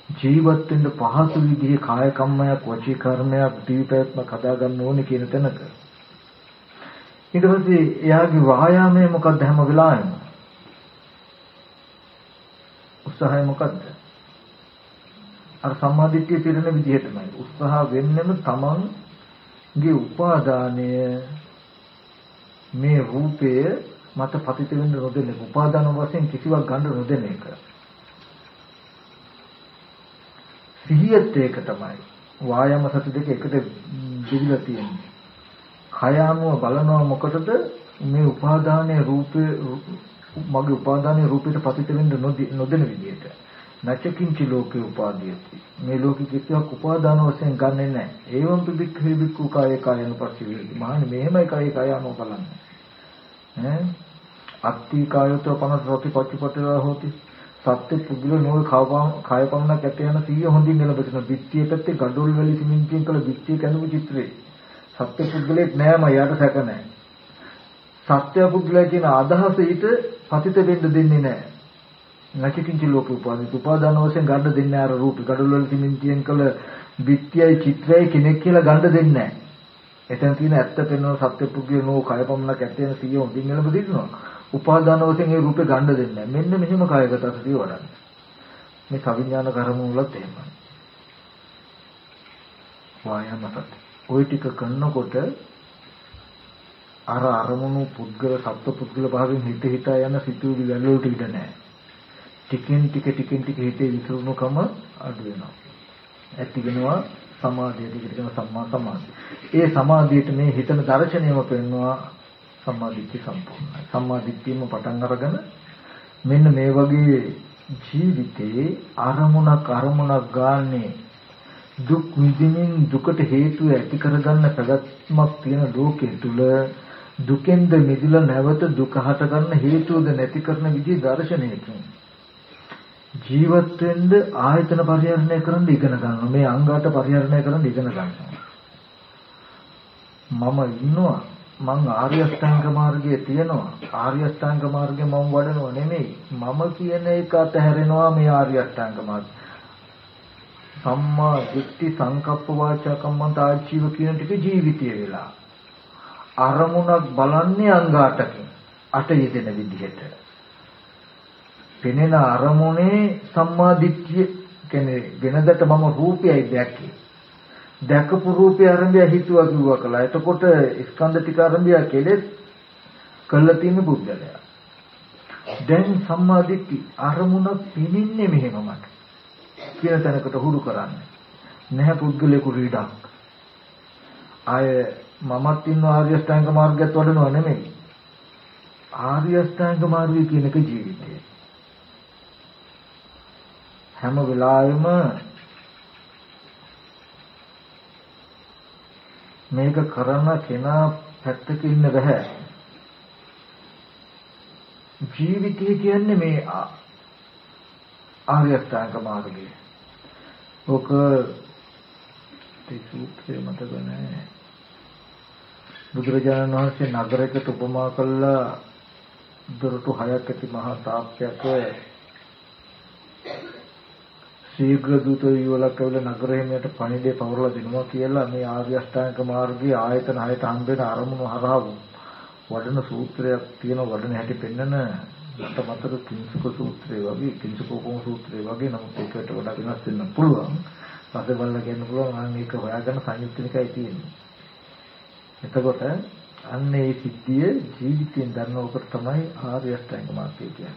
ජීවත් වෙන්න පහසු විදිහේ කාය කම්මයක් වචී කර්මයක් දීපයත්මක් හදාගන්න ඕනේ කියන තැනක. ඊට පස්සේ එයාගේ වායාමය මොකක්ද හැම වෙලාවෙම? උත්සාහය මොකක්ද අර සම්මාදිට්ඨිය පිරෙන විදිහටමයි උත්සාහ වෙන්නෙම තමන්ගේ උපාදානය මේ රූපය මත පතිත වෙන්න නොදෙන උපාදාන වශයෙන් කිසිවක් ගන්න නොදෙන එක සිහියත් ඒක තමයි. වායාම සති දෙක එකට දෙවිලා තියෙන්නේ. කය අනුව බලනවා මොකටද මේ උපාදානයේ රූපේ මගේ උපාදානයේ රූපයට පතිත වෙන්න නොදෙන විදිහට. නැචකින්චි ලෝකේ උපාදීයති. මේ ලෝකෙ කිසිවක් උපාදාන වශයෙන් ගන්නෙ නැහැ. ඒවම් පිබික් හිබික්කු කාය කායන පස්සේ මහන්නේ මෙහෙමයි කාය කාය අනුව බලන්නේ. ඈ අත්ති කායතෝ පනස් රොති පච්චපටලා හොති සත්‍ය පුදුල නෝල් කය පමණක් ඇට යන සිය හොඳින් එළඹෙන බිත්තිය පැත්තේ ගඩොල් වල සිමෙන්තියෙන් කළ බිත්තිය කැඳපු චිත්‍රේ සත්‍ය පුදුලෙක් නෑම යාට සැක නෑ සත්‍ය පුදුලයි කියන අදහස ඊට පතිත වෙන්න දෙන්නේ නෑ නැචකින්ච ලෝක උපාදිත උපාදාන වශයෙන් ගන්න දෙන්නේ අර රූප ගඩොල් වල සිමෙන්තියෙන් කළ බිත්තියයි චිත්‍රයයි කෙනෙක් කියලා ගන්න දෙන්නේ නෑ එතන තියෙන ඇත්ත පෙන්වන සත්‍ය පුදුලේ නෝ කය පමණක් ඇට යන සිය හොඳින් එළඹ දිනනවා උපාදාන වශයෙන් ඒ රූපේ ගන්න දෙන්නේ නැහැ. මෙන්න මෙහෙම කායගත සතිය වඩන්න. මේ කවිඥාන කර්ම වලත් එහෙමයි. වායාමපත්. ওই ටික කරනකොට අර අරමුණු පුද්ගල සත්ව පුද්ගල භාවයෙන් හිත හිතා යන සිතුවිලි වැළවලට ඉඩ නැහැ. ටිකෙන් ටික ටිකෙන් ටික හිතේ විසිරුණුකම අඩු වෙනවා. ඇති වෙනවා සමාධිය ටික ටික සම්මා සමාධිය. ඒ සමාධියට මේ හිතන දර්ශනයම පෙන්නවා සම්මාදිට්ඨිය සම්පූර්ණයි. සම්මාදිට්ඨියම පටන් අරගෙන මෙන්න මේ වගේ ජීවිතේ අරමුණක් අරමුණක් ගානේ දුක් විඳින්න දුකට හේතු ඇති කරගන්න පැවැත්මක් තියෙන ලෝකයේ තුල දුකෙන්ද මිදලා නැවත දුක හට ගන්න හේතුවද නැති කරන විදිහ දර්ශනයකින් ජීවත් වෙන්න ආයතන පරිහරණය කරන්න ඉගෙන ගන්නවා. මේ අංගාට පරිහරණය කරන්න ඉගෙන ගන්නවා. මම ඉන්නවා. මං ආර්ය අෂ්ටාංග මාර්ගයේ තියෙනවා. ආර්ය අෂ්ටාංග මාර්ගය මම වඩනව නෙමෙයි. මම කියන එක අතහැරෙනවා මේ ආර්ය අෂ්ටාංග මාර්ගය. සම්මා දිට්ඨි සංකප්ප වාචා කම්මන්ත ආජීව කියන ටික ජීවිතය වෙලා. අරමුණක් බලන්නේ අංගාටකින්. අට යෙදෙන විදිහට. පෙනෙන අරමුණේ සම්මා දිට්ඨිය කියන්නේ වෙනදට මම රූපයයි දැක්කේ දැකපු රූපය ආරම්භය හිතුවා කිව්වා කළා. එතකොට ස්කන්ධ ටික ආරම්භය කෙලෙස් කළා තියෙන බුද්ධලයා. දැන් සම්මාදිට්ඨි අරමුණක් පිනින්නේ මෙහෙම මට. කියන තැනකට හුරු කරන්නේ. නැහැ පුද්ගලයෙකු රීඩක්. ආය මමත් ඉන්න ආර්ය අෂ්ටාංග මාර්ගයත් වඩනව නෙමෙයි. ආර්ය අෂ්ටාංග මාර්ගය කියන එක ජීවිතය. හැම වෙලාවෙම මේක කරන කෙනා පැත්තක ඉන්න බෑ. ජීවිතය කියන්නේ මේ ආර්ය අෂ්ටාංග මාර්ගය. ඔක සූත්‍රය මතක නැහැ. බුදුරජාණන් වහන්සේ නගරයකට උපමා කළා දොරටු හයක් ඇති මහා තාප්පයක් ශීඝ්‍ර දූත යුවලක් ඇවිල්ලා නගරෙහිමයට පණිඩේ පවරලා දෙනවා කියලා මේ ආර්ය අෂ්ටාංග මාර්ගයේ ආයතන හයට හම්බෙන අරමුණු හරහා වඩන සූත්‍රයක් තියෙන වඩන හැටි පෙන්නන මට මතක කිංසුක සූත්‍රය වගේ කිංසුකෝපම සූත්‍රය වගේ නමුත් ඒකට වඩා වෙනස් වෙන්න පුළුවන්. පස්සේ බලලා කියන්න පුළුවන් මම මේක හොයාගන්න සංයුක්තනිකයි තියෙන්නේ. එතකොට අන්න ඒ සිද්ධිය ජීවිතයෙන් දන්නවකට තමයි ආර්ය අෂ්ටාංග මාර්ගය කියන්නේ.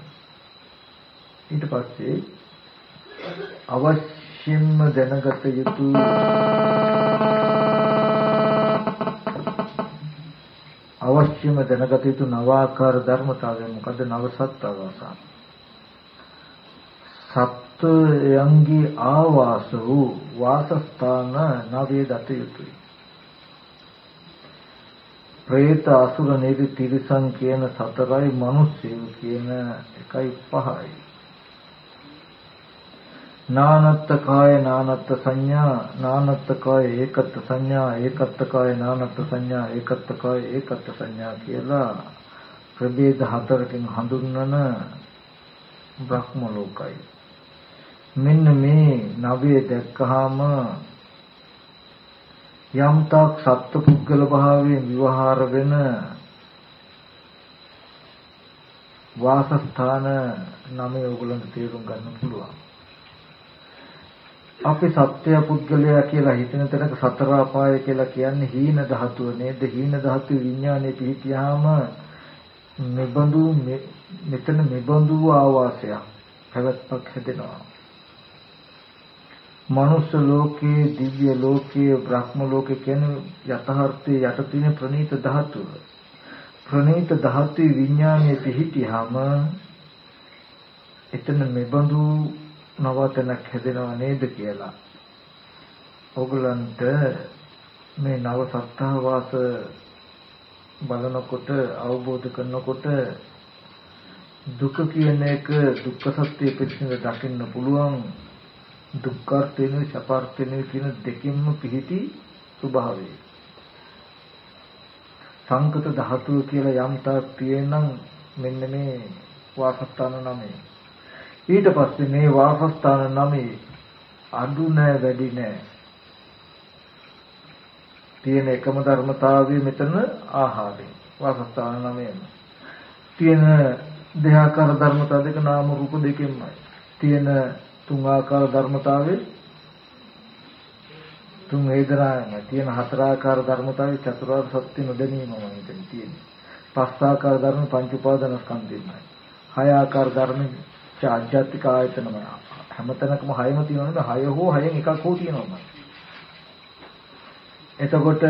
ඊට පස්සේ අවශ්‍යම දැනගත යුතු අවශ්‍යම දැනගත යුතු නවාකාර ධර්මතාවය මොකද නව සත්‍යවාසන සත්වයන්ගේ ආවාස වූ වාසස්ථාන නවයේ දත යුතුය. പ്രേත අසුර නිරි තිරිසන් කියන සතරයි මිනිස්සු කියන එකයි පහයි. නානත්ත කාය නානත්ත සංඥා නානත්ත කාය ඒකත්ත සංඥා ඒකත්ත කාය නානත්ත සංඥා ඒකත්ත කාය ඒකත්ත සංඥා කියලා ප්‍රභේද හතරකින් හඳුන්වන බ්‍රහ්ම ලෝකයි මෙන්න මේ නවයේ දැක්කහම යම්තාක් සත්පුද්ගල භාවයෙන් විවහාර වෙන වාසස්ථාන නමේ ඕගොල්ලන්ට තේරුම් ගන්න පුළුවන්. අපි සත්‍ය පුද්ගලයා කියලා හිතන තැනක සතර අපාය කියලා කියන්නේ හීන ධාතුව නේද? හීන ධාතු විඥානේ පිහිටියාම මෙබඳු මෙතන මෙබඳු ආවාසයක් පැවැත්මක් හැදෙනවා. මනුස්ස ලෝකයේ දිව්‍ය ලෝකයේ බ්‍රහ්ම ලෝකයේ කියන යථාර්ථයේ යට තියෙන ප්‍රනීත ධාතුව ප්‍රනීත ධාතු විඥානයේ පිහිටියාම එතන මෙබඳු නවතනක් හැදෙනව නේද කියලා ඕගලන්ට මේ නව සත්තාවාස බලනකොට අවබෝධ කරනකොට දුක කියන එක දුක්ඛ සත්‍ය පිළිසිඳ දකින්න පුළුවන් දුක්ඛාර්ථයෙන් සපාර්ථයෙන් කියන දෙකින්ම පිහිටි ස්වභාවය. සංකත ධාතුව කියලා යම් තාක් තියෙනම් මෙන්න මේ වාසස්ථාන නමේ. ඊට පස්සේ මේ වාසස්ථාන නමේ අඩු නැ වැඩි නැ. තියෙන එකම ධර්මතාවය මෙතන ආහාරය. වාසස්ථාන නමේම. තියෙන දෙහාකාර ධර්මතා දෙක නාම රූප දෙකෙන්මයි. තියෙන තුන් ආකාර ධර්මතාවයේ තුන් වේදනායම තියෙන හතර ආකාර ධර්මතාවයේ චතුරාර්ය සත්‍ය නොදැනීමම මෙතන තියෙන්නේ. පස් ආකාර ධර්ම පංච උපාදාන ස්කන්ධයමයි. හය ආකාර ධර්ම ආධ්‍යාත්මික ආයතනම හැමතැනකම හයම තියෙනවනේ හය හෝ හයෙන් එකක් හෝ තියෙනවා. එතකොට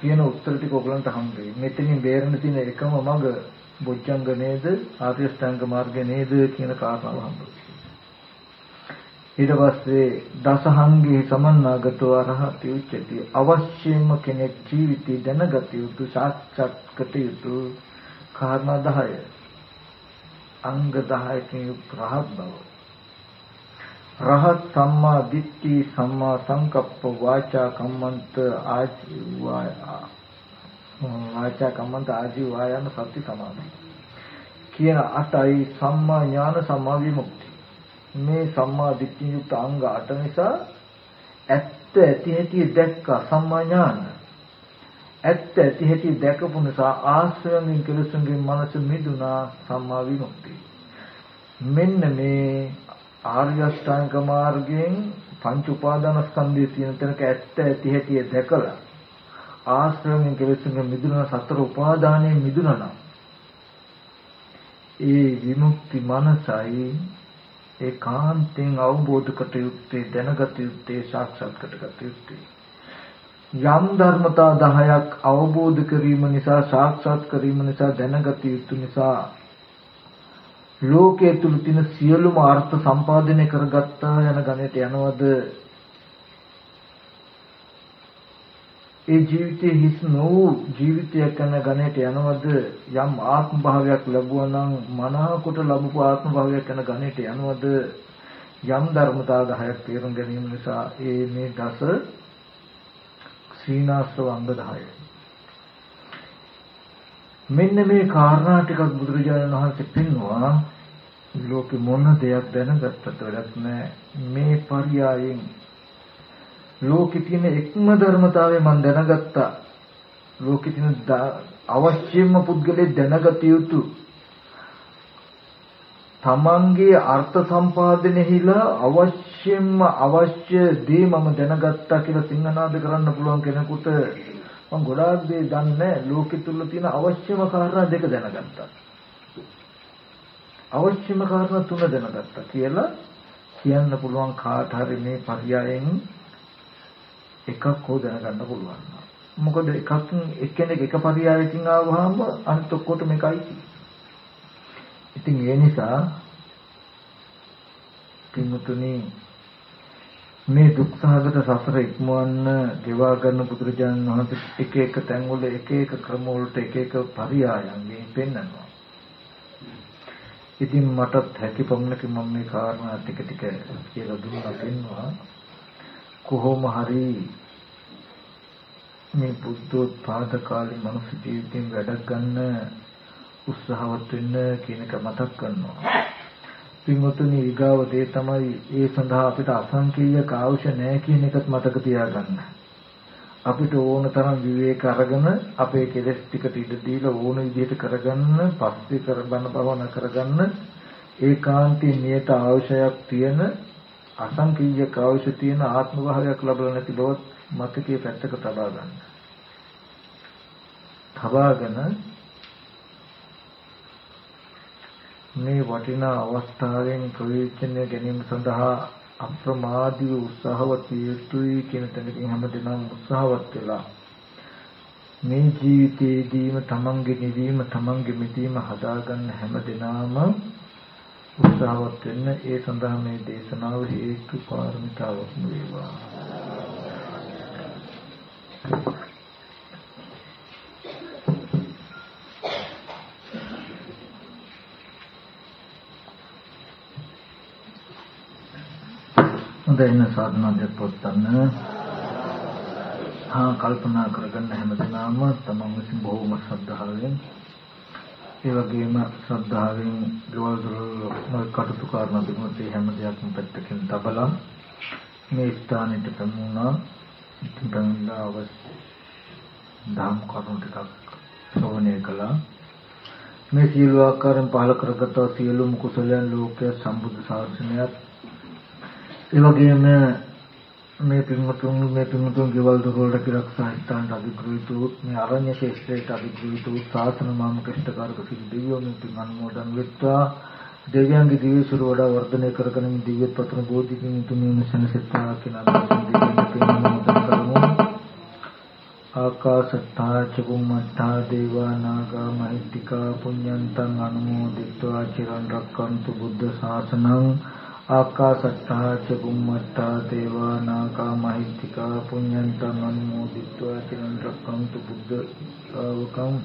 කියන උත්තර ටික ඔයගලන්ට හම්බ වෙයි. මෙතනින් බේරෙන්න තියෙන එකම මඟ බොජ්ජංග නේද ආර්ය ශ්‍රැංග මාර්ගය නේද කියන කාරණාව හම්බ වෙයි. ඊට පස්සේ දසහංගේ සමන්නාගතෝ අරහති උච්චති අවශ්‍යම කෙනෙක් ජීවිතය දැනගත යුතු සාක්ෂාත් කර යුතු කාරණා 10 අංග 10කින් යුක්ත රහත් බව. රහත් සම්මා දිට්ඨි සම්මා සංකප්ප වාචා කම්මන්ත ආජීවාය වාචා කම්මන්ත ආජීවාය යන සත්‍ය සමාධි. කියන අටයි සම්මා ඥාන සම්මා විමුක්ති. මේ සම්මා දිට්ඨිය යුක්ත අංග 8 නිසා ඇත්ත ඇති හැටි දැක්කා සම්මා ඥාන. ඇත්ත ඇති හැටි දැකපු නිසා ආශ්‍රයෙන් කෙලසුන්ගෙන් මනස මිදුණා සම්මා විමුක්තිය. මෙන්න මේ ආර්ය අෂ්ටාංග මාර්ගයෙන් පංච උපාදානස්කන්ධයේ තියෙන තැනක ඇත්ත ඇති හැටි දැකලා ආශ්‍රයෙන් කෙලසුන්ගෙන් මිදුණා සතර උපාදානයෙන් මිදුණා ඒ විමුක්ති මනසයි ඒ කාන්තෙන් අවබෝධ කට යුත්තේ දැනගත යුත්තේ සාක්ෂාත් කරගත යුත්තේ යම් ධර්මතා 10ක් අවබෝධ කිරීම නිසා සාක්ෂාත් කිරීම නිසා දැනගත යුතු නිසා ලෝකයේ තුල තියෙන සියලුම අර්ථ සම්පාදනය කරගත්තා යන ගණයට යනවද? ඒ ජීවිතයේ හිස් නොවූ ජීවිතයක් යන ගණයට යනවද? යම් ආත්ම භාවයක් ලැබුවා නම් මනාකොට ලැබපු ආත්ම භාවයක් යන ගණයට යනවද? යම් ධර්මතා 10ක් තේරුම් ගැනීම නිසා ඒ මේ දස සීනාස්ව අංග 10 මෙන්න මේ කාරණා ටිකක් බුදුරජාණන් වහන්සේ පෙන්වුවා. ලෝකෙ මොන දෙයක් දැනගත්තත් වැඩක් නැහැ මේ පරියායෙන් ලෝකේ තියෙන එක්ම ධර්මතාවය මම දැනගත්තා. ලෝකේ තියෙන අවශ්‍යම පුද්ගලයේ දැනගත යුතු තමන්ගේ අර්ථ සම්පාදනයේහිලා අවශ්‍යම අවශ්‍ය දේ මම දැනගත්තා කියලා සිංහනාද කරන්න පුළුවන් කෙනෙකුට මම ගොඩාක් දේ දන්නේ ලෝකෙ තුල තියෙන අවශ්‍යම කාරණා දෙක දැනගත්තා. අවශ්‍යම කාරණා තුන දැනගත්තා කියලා කියන්න පුළුවන් කාට හරි මේ පරියායෙන් එකක් හෝ දැනගන්න පුළුවන්. මොකද එකක් එක්කෙනෙක් එක පරියායකින් ආවහම අනිත් ඔක්කොටම එකයි. ඉතින් ඒ නිසා පින්තුනි මේ දුක්සහගත සසර ඉක්මවන්න ගෙවා ගන්න බුදුරජාණන් වහන්සේ එක එක තැන්වල එක එක ක්‍රම වලට එක එක පරියායන් මේ පෙන්වනවා. ඉතින් මටත් හැකි පමණක මම මේ කාරණා ටික ටික කියලා දුන්නා පෙන්නවා. කොහොම හරි මේ බුද්ධෝත්පාද කාලේ මනුස්ස ජීවිතෙන් වැඩ ගන්න උත්සාහවත් වෙන්න කියන එක මතක් කරනවා. පින්වතුනි ඊගාව දේ තමයි ඒ සඳහා අපිට අසංකේයක අවශ්‍ය නැහැ කියන එකත් මතක තියාගන්න. අපිට ඕන තරම් විවේක අරගෙන අපේ කෙලෙස් ටිකට ඉඩ දීලා ඕන විදිහට කරගන්න, පස්සේ කරබන භවන කරගන්න ඒකාන්තී නියත අවශ්‍යයක් තියෙන අසංකේයක අවශ්‍ය තියෙන ආත්ම භාවයක් ලැබලා නැති බවත් මතකයේ පැත්තක තබා ගන්න. තබාගෙන මේ වටිනා අවස්ථාවෙන් ප්‍රයෝජනය ගැනීම සඳහා අප්‍රමාදීව උත්සාහවත් යුතුයි කියන තැනකින් හැමදෙනාම උත්සාහවත් වෙලා මේ ජීවිතයේදීම තමන්ගේ නිවීම තමන්ගේ මිදීම හදාගන්න හැමදෙනාම උත්සාහවත් වෙන්න ඒ සඳහා මේ දේශනාව හේතු පාරමිතාවක් වේවා. හොඳ එන සාධනාවක් පොත්තන්න හා කල්පනා කරගන්න හැමදෙනාම තමන් විසින් බොහෝම ශ්‍රද්ධාවෙන් ඒ වගේම ශ්‍රද්ධාවෙන් ගෙවල් දොරවල් කටයුතු කරන දුන්නත් ඒ හැම දෙයක්ම පැත්තකින් තබලා මේ ස්ථානෙට පැමුණා ඉතින් පැමිණලා අවශ්‍ය ධම් කරුණු ටිකක් ශ්‍රවණය කළා. මේ සියලු ආකාරයෙන් පහල කරගත් සියලුම කුසලයන් ලෝකයේ සම්බුද්ධ ශාසනයත් ඒ වගේම මේ පින්වතුන් මේ පින්වතුන් ගෙවල් දොරවල් රැකිරක්ෂා ස්ථානට අධිග්‍රහිත වූ මේ අරණ්‍ය ශේෂ්ත්‍රයට අධිග්‍රහිත වූ සාසන මාම කෂ්ඨකාරක සිල් දෙවියෝ මේ පින් අනුමෝදන් වෙත්වා. දෙවියන්ගේ දිව්‍ය සුර වඩා වර්ධනය කරගෙන දිව්‍ය පතන බෝධිකින් තුමින් සනසෙත්වා කියන අදහසින් දෙවියන් පින් අනුමෝදන් කරමු. ආකාශත්තා චුම්මත්තා දේවා නාග මහිත්‍තිකා පුඤ්ඤන්තං අනුමෝදිත්වා. චිරන් රක්칸තු බුද්ධ ශාසනං ආකාසට්ටා ච බුම්මට්ටා දේවා නාග මහිත්‍තිකා පුඤ්ඤන්තං අනුමෝදිත්වා චිරන් රක්ඛන්තු බුද්ධ ශාවකං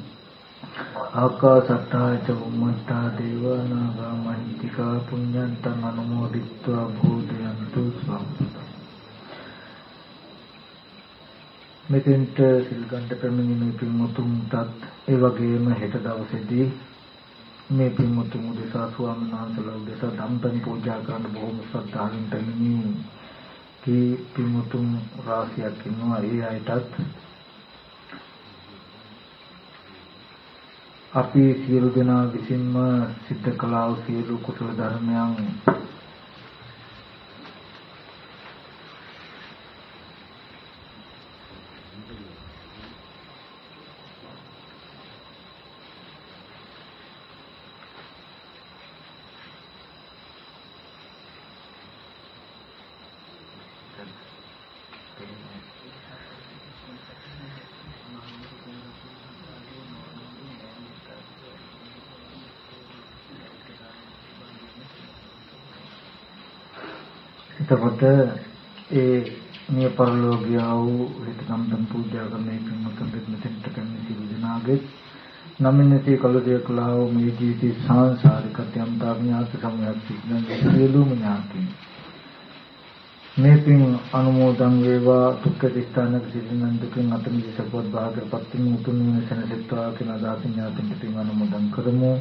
ආකාසට්ටා ච බුම්මට්ටා දේවා නාග මහිත්‍තිකා පුඤ්ඤන්තං අනුමෝදිත්වා භූතයන්තු ස්වාමීන් මෙතෙන්ට සිල් ගන්න පැමිණීමේ පින්මුතුන්ටත් ඒ වගේම හෙට දවසේදී මේ පින්මුතුන් උදෙසා ස්වාමීන් වහන්සේලා උදෙසා ධම්පෙන් පූජා කරන්න බොහොම ශ්‍රද්ධාවෙන් පැමිණි. කී පින්මුතුන් රාශියක් ඉන්නවා. ඒ අයටත් අපි සියලු දෙනා විසින්ම සිද්ධ කළා වූ සියලු කුසල ධර්මයන් එතකොට ඒ මේ පරලෝකියා වූ හිතකම්තම් පූජා කරන පින්වතුන් මෙතෙන්ට කන්නේ සියලු දෙනාගේ නමිනති කලදේ කලාව මේ ජීවිතේ සාංශාරික යම්තාඥාත සමයක් සිද්ධන් සියලුම ඥාති මේ පින් අනුමෝදන් වේවා. දුක්ඛ දිස්ත්‍රාණක සිද්ධන් දුකින් අත මිසපොත් භාගපත් මුතුන් වෙනසෙත්වා කියන අදාසින් ඥාතින් පින් අනුමෝදන් කරමු.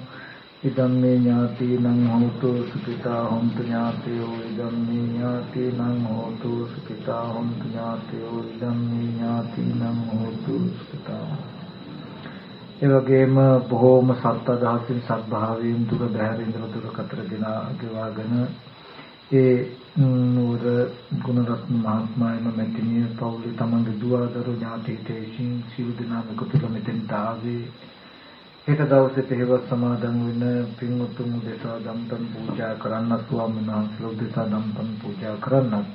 ඉදම්මේ ඥාතිනං හෝතු සුඛිතා හොන්තු ඥාතයෝ ඉදම්මේ ඥාතිනං හෝතු සුඛිතා හොන්තු ඥාතයෝ ඉදම්මේ ඥාතිනං හෝතු සුඛිතා ඒ වගේම බොහෝම සත්අදහසින් සත්භාවයෙන් දුර බැහැර ඉඳලා දුර කතර දෙනා ගෙවාගෙන ඒ නුවර ගුණරත්න මහත්මයාම මෙතනිය පවුලේ තමන්ගේ දුවදරු ඥාතිතේකින් සියලු දෙනාම එකතු වෙලා මෙතෙන්ට ආවේ. හෙට දවසේ පෙරවස් සමාදන් වෙන පින්වතුන් දෙසා දම්පන් පූජා කරන්න ස්වාමීන් වහන්සේලා දෙසා දම්පන් පූජා කරන්න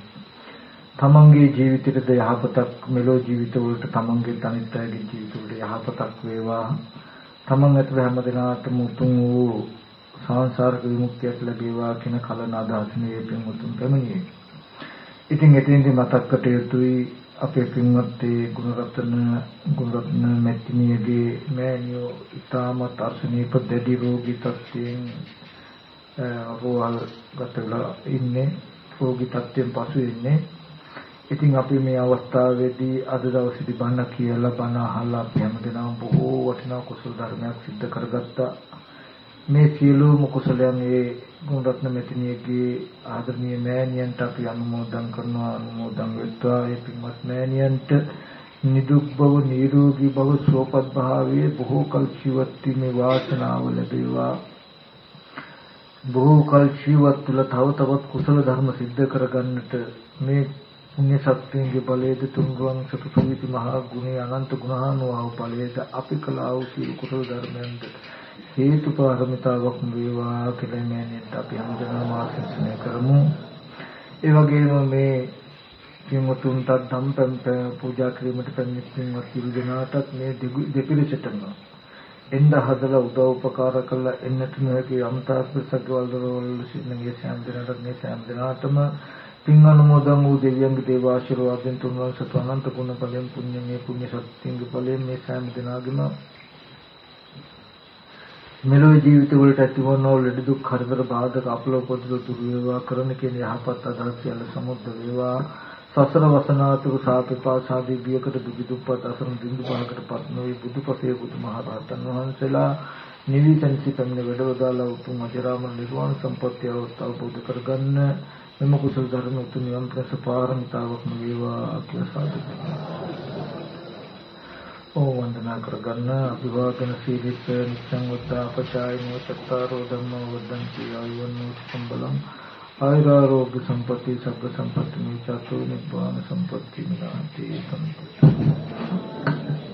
තමන්ගේ ජීවිතයට යහපතක් මෙලෝ ජීවිත වලට තමන්ගේ තනිත් අයගේ ජීවිත වලට යහපතක් වේවා තමන් ඇතුළේ හැම දිනාටම උතුම් වූ සංසාරික විමුක්තියක් ලැබේවා කියන කලන අදහස මේ පින්වතුන් පැමිණියේ. ඉතින් එතෙන්දී මතක් කට යුතුයි අපේ පින්වත් ගුණරත්න ගුණරත්න මෙත්නියගේ මෑණියෝ ඊටමත් අර්ශනීය දෙඩි රෝගී තත්ත්වයෙන් රෝහල් ගතලා ඉන්නේ. රෝගී තත්ත්වයෙන් පසු ඉන්නේ. ඉතින් අපි මේ අවස්ථාවේදී අද දවසේදී බණ කියලා බණ අහලා අපි හැමදෙනාම බොහෝ වටිනා කුසල ධර්මයක් සිද්ධ කරගත්තා. මේ සියලුම කුසලයන් ඒ ගුණරත්න මෙතිනියගේ ආදරණීය මෑණියන්ට අපි අනුමෝදන් කරනවා අනුමෝදන් වෙත්වා. ඒ පින්වත් මෑණියන්ට නිදුක් බව නිරෝගී බව සුවපත් භාවයේ බොහෝ කල් ජීවත් වීමේ වාසනාව ලැබේවා. බොහෝ කල් ජීවත් තුළ තව තවත් කුසල ධර්ම සිද්ධ කරගන්නට මේ පුණ්‍ය ශක්තියගේ බලයේද තුන්වන් සතුටුවිති මහා ගුණේ අනන්ත ගුණානුභව බලයේද අපි කළා වූ කුසල ධර්මයන්ද හේතු පාරමිතාවක් වේවා කියලා මෑණියන්ට අපි හැමදෙනාම ආශිර්වාද කරමු. ඒ වගේම මේ පින්වතුන්ට ධම්පම් පූජා කිරීමට පැමිණෙන සියලු දෙනාටත් මේ දෙපිරිසටම එන්න හදලා උදව් උපකාර කළා එන්නට නොහැකි අමතාස්පසක වලවල සිටින මේ සෑම දෙනාට මේ සෑම දෙනාටම පින් අනුමෝදන් වූ දෙවියන්ගේ දේව ආශිර්වාදයෙන් තුන්වන් සතු අනන්ත ගුණ බලෙන් පුණ්‍ය මේ පුණ්‍ය ශක්තියගේ බලයෙන් මේ සෑම දෙනාගේම මෙලොව ජීවිත වලට ඇතිවන ලෙඩ දුක් කරදර බාධක අපලෝපොදු දුරු වේවා කරන කියන යහපත් අදහස් සියල්ල සමුද්ද වේවා. සසර වසනාතුරු සාපේපාසාදී බියකට දුක දුප්පත් අසරණ බිඳු පහකටපත් නොවේ බුදුපසේ බුදුමහරහතන් වහන්සේලා නිවිසන්සි පෙන්න වැඩවදාලා උතුම් අජරාමර නිර්වාණ සම්පත්තිය අවබෝධ කරගන්න. මෙම කුසල ධර්ම උතුම් නිවන් ප්‍රස පාරමිතාවක් වේවා කියලා සාදු ඕ වන්දනා කරගන්න අභිවාදන සීලිත නිච්ඡං වද්දාපචායනෝ චත්තාරෝ ධම්මෝ වද්දන්ති ආයුවන්නෝ සම්බලං ආයුරාෝග්‍ය සම්පatti සබ්බ සම්පatti මේ චතු නිබ්බාන සම්පatti නාති සම්පatti